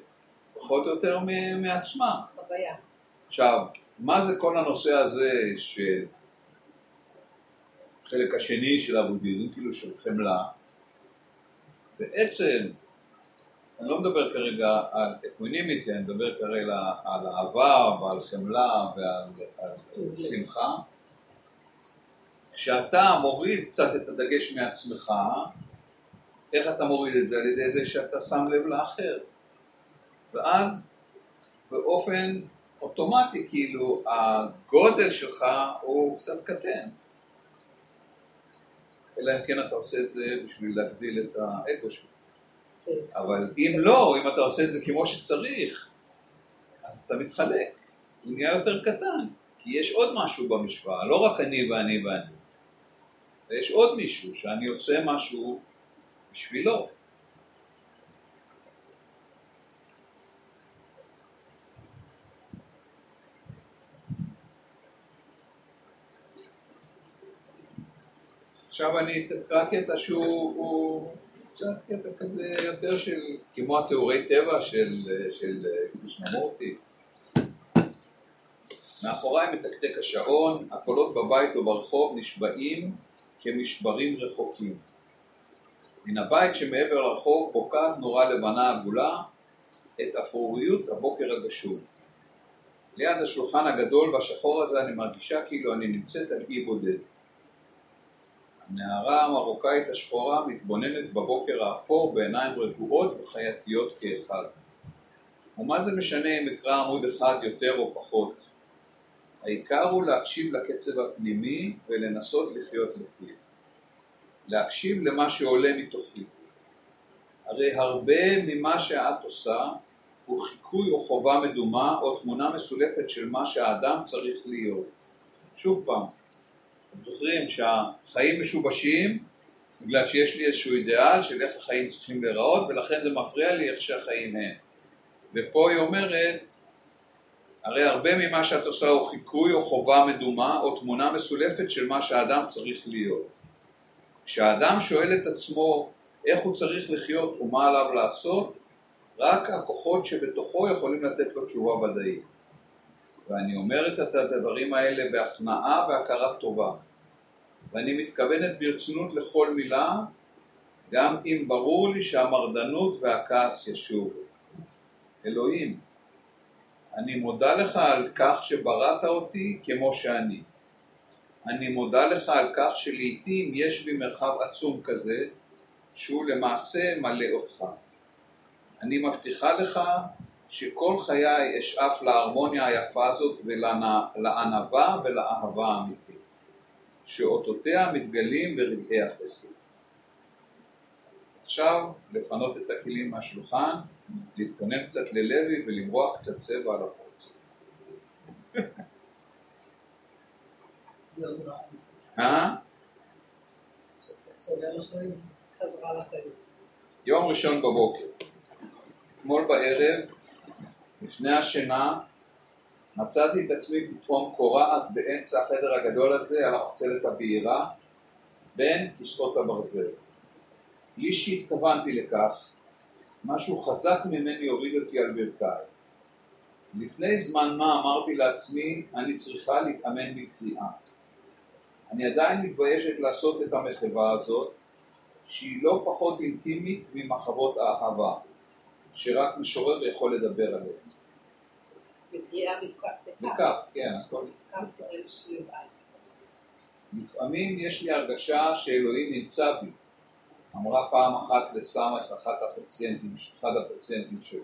פחות או יותר מעצמה. חוויה. עכשיו, מה זה כל הנושא הזה שחלק השני של הבודהיזם, כאילו של חמלה, בעצם, אני לא מדבר כרגע על equanimity, אני מדבר כרגע על אהבה ועל חמלה ועל על שמחה. כשאתה מוריד קצת את הדגש מעצמך, איך אתה מוריד את זה? על ידי זה שאתה שם לב לאחר. ואז באופן אוטומטי, כאילו, הגודל שלך הוא קצת קטן. אלא אם כן אתה עושה את זה בשביל להגדיל את האגו שלך. כן. אבל אם לא, אם אתה עושה את זה כמו שצריך, אז אתה מתחלק, הוא נהיה יותר קטן, כי יש עוד משהו במשוואה, לא רק אני ואני ואני. יש עוד מישהו שאני עושה משהו בשבילו. עכשיו אני אקרא קטע שהוא הוא קצת קטע כזה יותר של, כמו התיאורי טבע של, קרישנמורטי. מאחוריי מתקתק השעון, הקולות בבית או ברחוב נשבעים כמשברים רחוקים. מן הבית שמעבר לרחוב בוקעת נורה לבנה עגולה את אפרוריות הבוקר הגשום. ליד השולחן הגדול והשחור הזה אני מרגישה כאילו אני נמצאת על אי בודד. הנערה המרוקאית השחורה מתבוננת בבוקר האפור בעיניים רגועות וחייתיות כאחד. ומה זה משנה אם אקרא עמוד אחד יותר או פחות? העיקר הוא להקשיב לקצב הפנימי ולנסות לחיות לפיו. להקשיב למה שעולה מתוכי. הרי הרבה ממה שאת עושה הוא חיקוי או חובה מדומה או תמונה מסולפת של מה שהאדם צריך להיות. שוב פעם, זוכרים שהחיים משובשים בגלל שיש לי איזשהו אידיאל של איך החיים צריכים להיראות ולכן זה מפריע לי איך שהחיים הם. ופה היא אומרת, הרי הרבה ממה שאת עושה הוא חיקוי או חובה מדומה או תמונה מסולפת של מה שהאדם צריך להיות. כשהאדם שואל את עצמו איך הוא צריך לחיות ומה עליו לעשות, רק הכוחות שבתוכו יכולים לתת לו תשובה ודאית. ואני אומרת את הדברים האלה בהכנעה והכרת טובה. ואני מתכוונת ברצינות לכל מילה, גם אם ברור לי שהמרדנות והכעס ישובו. אלוהים, אני מודה לך על כך שבראת אותי כמו שאני. אני מודה לך על כך שלעיתים יש בי מרחב עצום כזה, שהוא למעשה מלא אותך. אני מבטיחה לך שכל חיי אשאף להרמוניה היפה הזאת ולענווה ולאהבה האמיתית, שאותותיה מתגלים ברגעי החסד. עכשיו, לפנות את הכלים מהשולחן, להתכונן קצת ללוי ולמרוח קצת צבע על הפרצוף. אה? יום ראשון בבוקר. אתמול בערב, לפני השינה, מצאתי את עצמי פתאום קורעת באמצע החדר הגדול הזה על המחצלת הבהירה בין כיסאות הברזל. בלי שהתכוונתי לכך, משהו חזק ממני הוריד אותי על ברכיי. לפני זמן מה אמרתי לעצמי, אני צריכה להתאמן בקריאה. אני עדיין מתביישת לעשות את המחווה הזאת, שהיא לא פחות אינטימית ממחוות האהבה, שרק משורר יכול לדבר עליהן. בקריאה בכף, כן, הכל. לפעמים יש לי הרגשה שאלוהים נמצא בי. אמרה פעם אחת לסמך אחת הפציינטים, אחד הפציינטים שלו.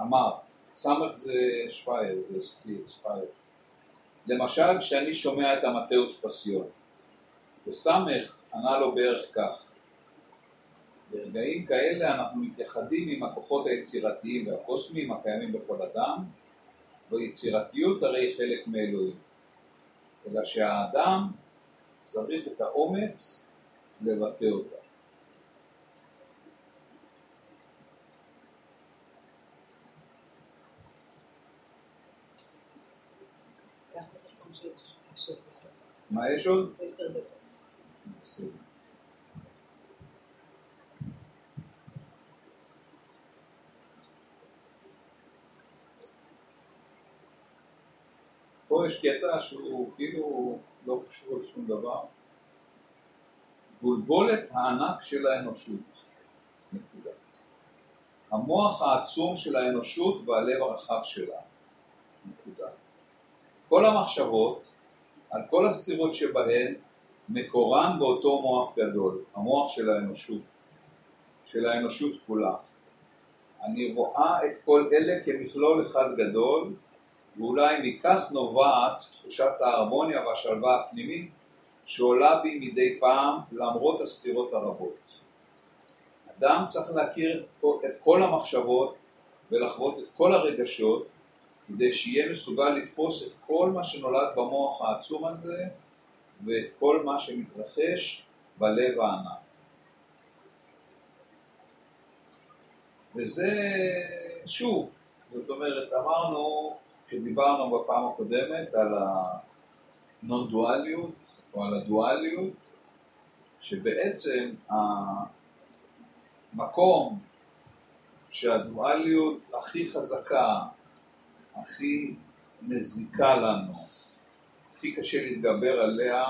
אמר, סמך זה שפייר, זה ספיר, ספייר. למשל, כשאני שומע את המטאוס פסיון, וסמך ענה לו בערך כך: ברגעים כאלה אנחנו מתייחדים עם הכוחות היצירתיים והקוסמיים הקיימים בכל אדם, ויצירתיות הרי היא חלק מאלוהים. אלא שהאדם צריך את האומץ לבטא אותה. מה יש עוד? עשר דקות. פה יש קטע שהוא כאילו לא קשור לשום דבר. גולגולת הענק של האנושות. נקודה. המוח העצום של האנושות והלב הרחב שלה. נקודה. כל המחשבות על כל הסתירות שבהן מקורן באותו מוח גדול, המוח של האנושות, של האנושות כולה. אני רואה את כל אלה כמכלול אחד גדול, ואולי מכך נובעת תחושת ההרמוניה והשלווה הפנימית שעולה בי מדי פעם למרות הסתירות הרבות. אדם צריך להכיר את כל- המחשבות ולחוות את כל הרגשות כדי שיהיה מסוגל לתפוס את כל מה שנולד במוח העצום הזה ואת כל מה שמתרחש בלב הענק. וזה, שוב, זאת אומרת, אמרנו, כשדיברנו בפעם הקודמת על הנון דואליות או על הדואליות, שבעצם המקום שהדואליות הכי חזקה, הכי מזיקה לנו, הכי קשה להתגבר עליה,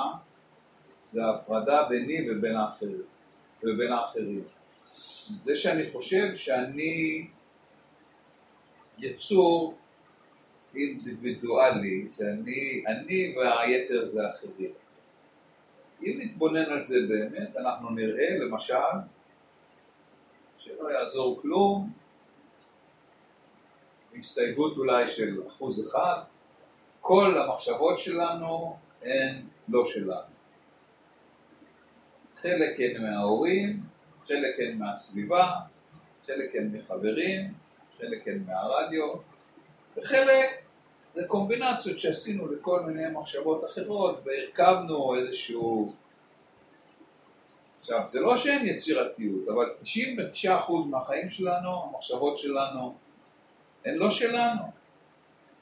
זה ההפרדה ביני ובין האחרים. ובין האחרים. זה שאני חושב שאני יצור אינדיבידואלי, שאני אני והיתר זה אחרים. אם נתבונן על זה באמת, אנחנו נראה למשל שלא יעזור כלום, הסתייגות אולי של אחוז אחד, כל המחשבות שלנו הן לא שלנו. חלק הן מההורים, חלק הן מהסביבה, חלק הן מחברים, חלק הן מהרדיו, וחלק זה קומבינציות שעשינו לכל מיני מחשבות אחרות והרכבנו איזשהו... עכשיו, זה לא שאין יצירתיות, אבל 99% מהחיים שלנו, המחשבות שלנו, הן לא שלנו.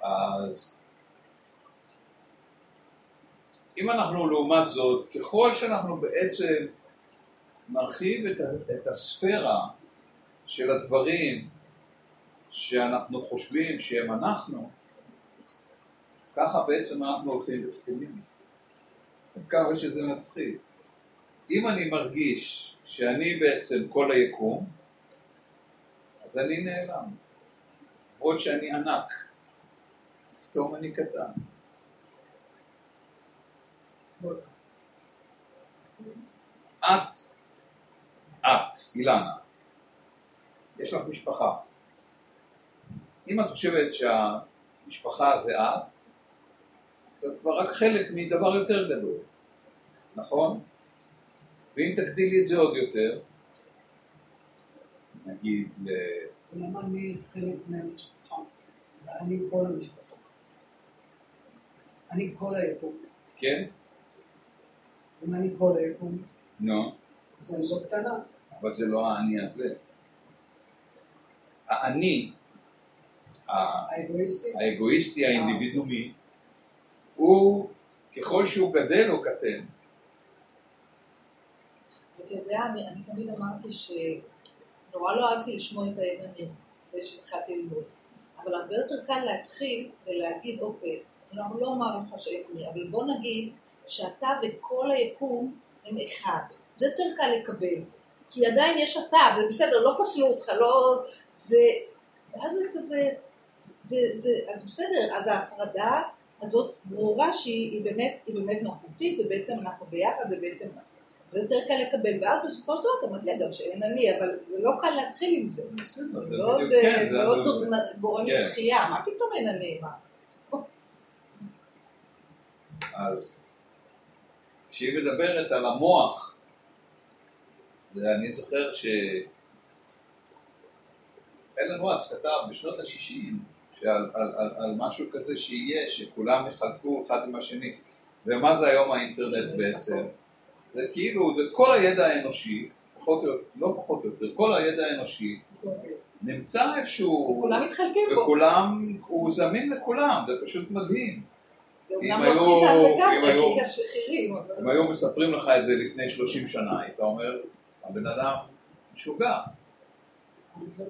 אז אם אנחנו לעומת זאת, ככל שאנחנו בעצם נרחיב את, את הספירה של הדברים שאנחנו חושבים שהם אנחנו, ככה בעצם אנחנו הולכים וקטנים. כמה שזה מצחיק. אם אני מרגיש שאני בעצם כל היקום, אז אני נעלם. למרות שאני ענק, פתאום אני קטן. את, את, אילנה, יש לך משפחה. אם את חושבת שהמשפחה זה את, את כבר רק חלק מדבר יותר גדול, נכון? ואם תגדילי את זה עוד יותר, נגיד ל... למה אני חלק מהמשפחה? אני כל המשפחה. אני כל היקום. כן? אם אני כל היקום, נו, אז אני לא קטנה. אבל זה לא האני הזה. האני, האגואיסטי? האגואיסטי האינדיבידומי, הוא ככל שהוא גדל או קטן. אתה יודע, אני, אני תמיד אמרתי שנורא לא אהבתי לשמוע את העניינים לפני שהתחלתי ללמוד, אבל הרבה יותר קל להתחיל ולהגיד, אוקיי, אנחנו לא אומרים לך שאין לי, אבל בוא נגיד שאתה וכל היקום הם אחד. זה יותר קל לקבל, כי עדיין יש אתה, ובסדר, לא פסלו אותך, לא... ואז זה כזה, זה, זה, זה, אז בסדר, אז ההפרדה הזאת ברורה שהיא היא באמת, היא באמת מלאכותית, ובעצם אנחנו ביחד, ובעצם זה יותר קל לקבל, ואז בסופו של דבר אתה מגיע גם שאין אני, אבל זה לא קל להתחיל עם זה. בסדר, זה מאוד, בדיוק, כן, אה, זה מאוד. גורם כן. לתחייה, מה פתאום אין אני? מה? אז כשהיא מדברת על המוח, ואני זוכר ש... אלן וואטס כתב בשנות ה-60 שעל על, על, על משהו כזה שיהיה, שכולם יחלקו אחד עם השני. ומה זה היום האינטרנט בעצם? זה כאילו, זה כל הידע האנושי, פחות או יותר, לא פחות או יותר, כל הידע האנושי נמצא איפשהו, כולם מתחלקים בו. וכולם, הוא זמין לכולם, זה פשוט מדהים. אם היו- אם היו- אם מספרים לך את זה לפני 30 שנה, היית אומר, הבן אדם משוגע.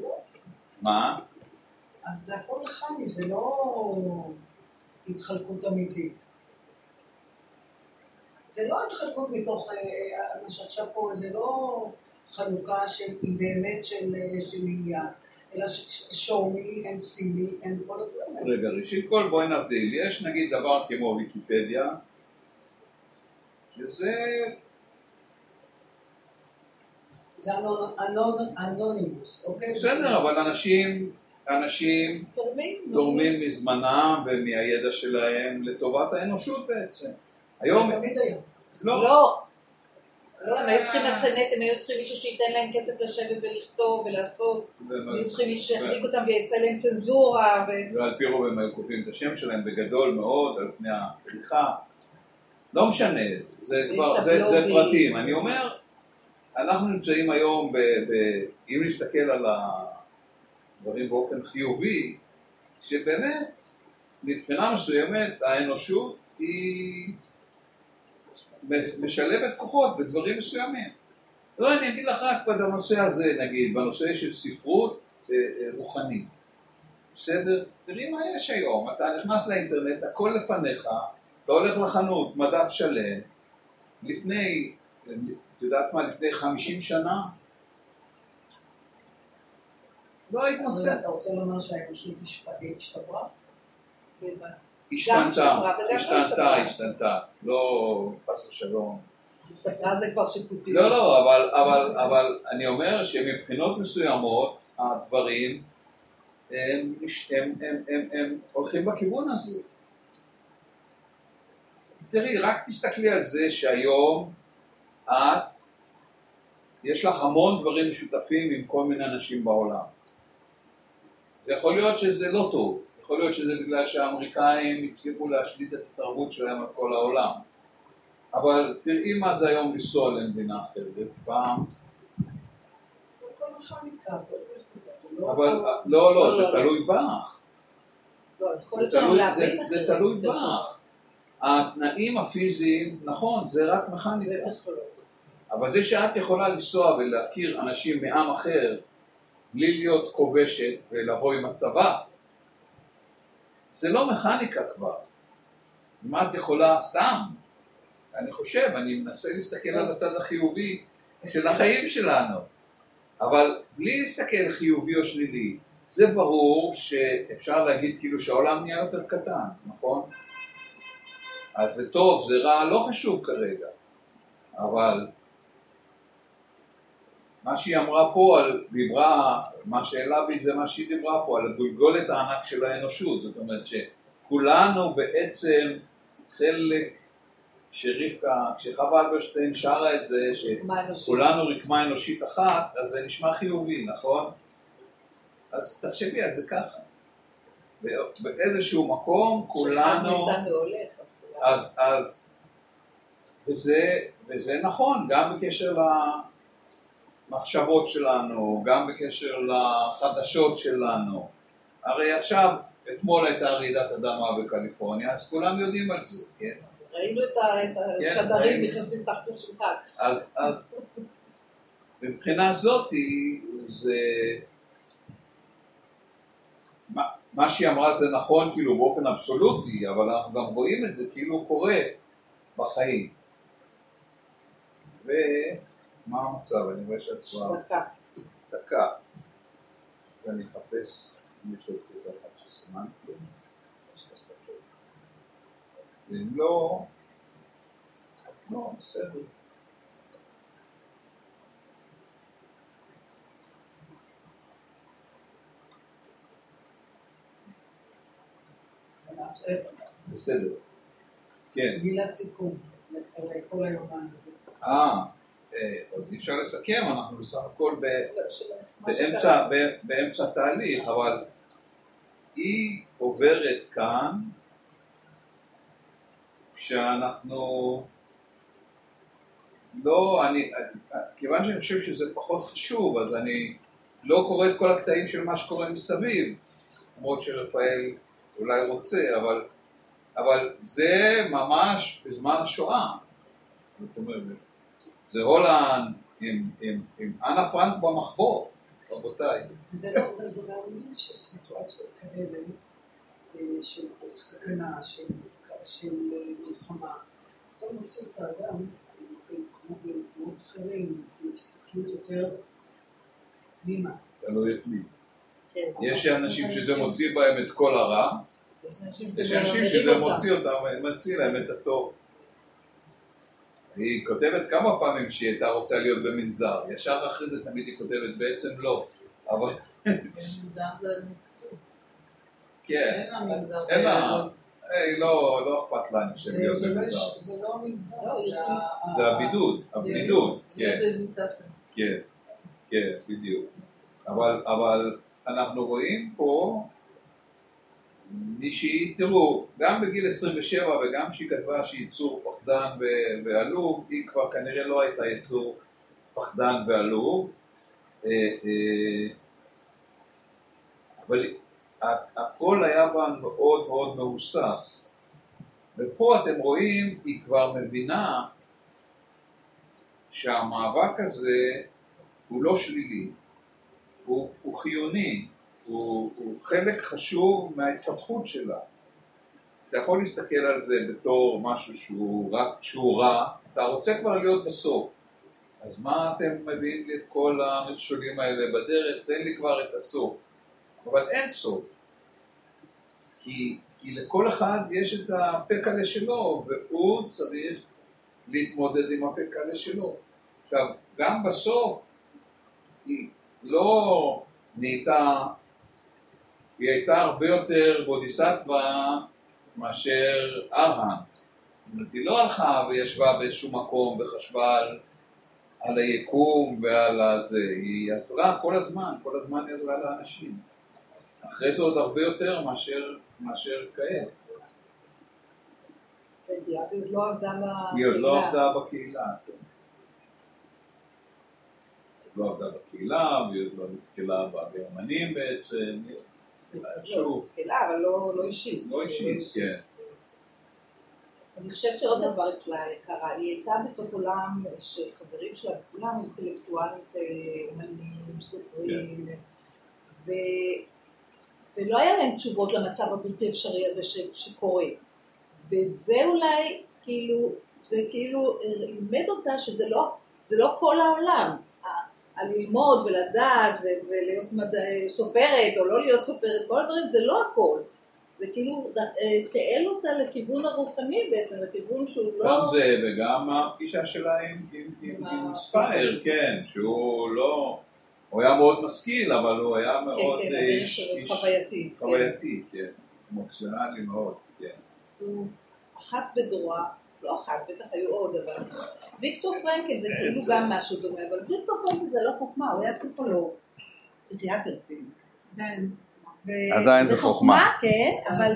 לא, מה? אז זה הכל מכני, זה לא התחלקות אמיתית. זה לא התחלקות מתוך, אה, מה שעכשיו קורה, זה לא חלוקה שהיא באמת של אה, של עניין, אלא show me and see me and כל הדברים האלה. רגע, ראשית כל בואי נבדיל, יש נגיד דבר כמו ויקיפדיה, שזה, זה אנונימוס, אוקיי? בסדר, אבל אנשים, אנשים תורמים. תורמים מזמנם ומהידע שלהם לטובת האנושות בעצם. היום, תמיד היה. לא, לא. לא, הם היו צריכים לצנט, הם היו צריכים מישהו שייתן להם כסף לשבת ולכתוב ולעשות, הם היו צריכים מישהו שיחזיק אותם ויעשה להם צנזורה, ו... ועל פי רוב הם היו כותבים את השם שלהם בגדול מאוד על פני הכריכה. לא משנה, זה כבר, זה. פרטים. אני אומר, אנחנו נמצאים היום, ב, ב, אם נסתכל על הדברים באופן חיובי, שבאמת, מבחינה מסוימת, האנושות היא משלבת כוחות בדברים מסוימים. לא, אני אגיד לך רק בנושא הזה, נגיד, בנושא של ספרות אה, אה, רוחנית. בסדר? תראי מה יש היום, אתה נכנס לאינטרנט, הכל לפניך, אתה הולך לחנות, מדף שלם, לפני, את יודעת מה, לפני חמישים שנה, לא היית אז מוצא, אתה רוצה לומר שהאנושות השת- השתברה? השתנתה, לא השתנתה. השתנתה, לא חס ושלום. הסתכלה זה כבר שיפוטי. לא, לא, אבל, אבל, אבל אני אומר שמבחינות מסוימות הדברים הם, הם, הם, הם, הם הולכים בכיוון הזה. תראי, רק תסתכלי על זה שהיום את, יש לך המון דברים משותפים עם כל מיני אנשים בעולם. יכול להיות שזה לא טוב, יכול להיות שזה בגלל שהאמריקאים הצליחו להשליט את התרבות שלהם על כל העולם. אבל תראי מה זה היום לנסוע למדינה אחרת. פעם. אבל לא, לא, לא, זה לא. תלוי בך. לא, זה תלוי- להבין זה-. תלוי בך. התנאים הפיזיים, נכון, זה רק. מכניקה. אבל זה שאת יכולה לנסוע ולהכיר אנשים מעם אחר בלי להיות כובשת ולבוא עם הצבא, זה לא מכניקה כבר. מה את יכולה סתם? אני חושב, אני מנסה להסתכל על הצד החיובי של החיים שלנו. אבל בלי להסתכל חיובי או שלילי, זה ברור שאפשר להגיד כאילו שהעולם נהיה יותר קטן, נכון? אז זה טוב, זה רע, לא חשוב כרגע. אבל מה שהיא אמרה פה, על, דיברה, מה שהעלה בי זה מה שהיא דיברה פה, על הגולגולת הענק של האנושות, זאת אומרת שכולנו בעצם חלק, שרבקה, כשחווה אלברשטיין שרה את זה? שכולנו רקמה אנושית אחת, אז זה נשמע חיובי, נכון? אז תחשבי על זה ככה. באיזשהו מקום כולנו... אז כולנו. אז, וזה, וזה נכון, גם בקשר למחשבות שלנו, גם בקשר לחדשות שלנו. הרי עכשיו, אתמול הייתה רעידת אדמה בקליפורניה, אז כולם יודעים על זה, כן? ראינו את כן, השדרים. נכנסים תחת השולחן. אז, אז מבחינה זאתי, זה... מה, מה שהיא אמרה זה נכון כאילו באופן אבסולוטי, אבל אנחנו גם רואים את זה כאילו קורה בחיים. מה המצב? אני רואה שהצורה... דקה. דקה. אז אני אחפש מישהו יותר אחד שסימנתי, שתסתכל. ואם לא, אז לא, בסדר. בסדר. כן. מילת סיכום לכל היומן הזה. אה. אה, עוד אי אפשר לסכם, אנחנו בסך הכל ב... לא, מה באמצע, באמצע תהליך, אבל היא עוברת כאן כשאנחנו לא, אני, כיוון שאני חושב שזה פחות חשוב, אז אני לא קורא את כל הקטעים של מה שקורה מסביב, למרות שרפאל אולי רוצה, אבל, אבל זה ממש בזמן השואה. זאת אומרת, זה הולנד עם, עם, עם אנה פרנק במחבור, רבותיי. זה לא, זה זה מעניין שסיטואציות כאלה, אה, של סכנה, של אה, מלחמה, אתה מוצא את האדם, כמו במקומות אחרים, בהסתכלות יותר פנימה. תלוי את מי. כן. יש אנשים שזה מוציא בהם את כל הרע, יש אנשים שזה. מוציא אותם, מוציא להם את הטוב. היא כותבת כמה פעמים שהיא הייתה רוצה להיות במנזר, ישר אחרי זה תמיד היא כותבת בעצם לא, אבל במגזר זה ניצול. כן, אין לה מגזר אין לה. היי, לא לא אכפת לנו שהם זה לא- במנזר, זה לא המגזר, לא, זה הבידוד, הבדידות, כן. כן, כן, בדיוק. אבל, אבל אנחנו רואים פה מישהי, תראו, גם בגיל 27 וגם כשהיא כתבה שהיא יצור פחדן ועלוב, היא כבר כנראה לא הייתה יצור פחדן ועלוב, אה, אה, אבל הכל היה בה מאוד מאוד מהוסס. ופה אתם רואים, היא כבר מבינה שהמאבק הזה הוא לא שלילי, הוא, הוא חיוני, הוא, הוא חלק חשוב מההתפתחות שלה. אתה יכול להסתכל על זה בתור משהו שהוא, רק, שהוא רע, אתה רוצה כבר להיות בסוף. אז מה אתם מביאים לי את כל המכשולים האלה בדרך? תן לי כבר את הסוף. אבל אין סוף. כי, כי לכל אחד יש את הפקלה שלו, והוא צריך להתמודד עם הפקלה שלו. עכשיו, גם בסוף היא לא נהייתה, היא הייתה הרבה יותר בודיסטווה מאשר ארהן. היא לא הלכה וישבה באיזשהו מקום וחשבה על, על היקום ועל הזה, היא עזרה כל הזמן, כל הזמן היא עזרה לאנשים. אחרי זה עוד הרבה יותר מאשר, מאשר כעת. כן, היא עוד לא עבדה בקהילה. היא עוד לא עבדה בקהילה, כן. לא עבדה בקהילה, והיא עוד לא נתקלה בגרמנים בעצם, היא- לא, שוב, תחילה, אבל לא לא אישית. לא אישית, כן. אני חושבת שעוד דבר אצלה קרה, היא הייתה בתוך עולם שחברים שלה, כולם אינטלקטואלית, אה, אומנים, סופרים, ו... ולא היה להם תשובות למצב הבלתי אפשרי הזה. שקורה. וזה אולי, כאילו, זה כאילו אה, לימד אותה שזה לא, זה לא כל העולם. ה- הללמוד ולדעת ולהיות מדע... סופרת או לא להיות סופרת, כל הדברים, זה לא הכל. זה כאילו אה, תיעל אותה לכיוון הרוחני בעצם, לכיוון שהוא לא... גם זה וגם הפגישה שלה עם- ספייר, כן, שהוא לא, הוא היה מאוד משכיל, אבל הוא היה כן, מאוד כן, אה, הדרך איש- איש חווייתית. כן. חווייתי, כן, אמוציונלי מאוד, כן. אחת בדורה, לא אחת, בטח היו עוד, אבל ויקטור פרנקל זה כאילו גם משהו דומה, אבל ויקטור פרנקל זה לא חוכמה, הוא היה פסיכולוג, פסיכיאטר אפילו. כן. עדיין זה חוכמה. כן, אבל...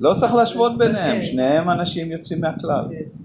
לא צריך להשוות ביניהם. שניהם אנשים יוצאים מהכלל. כן.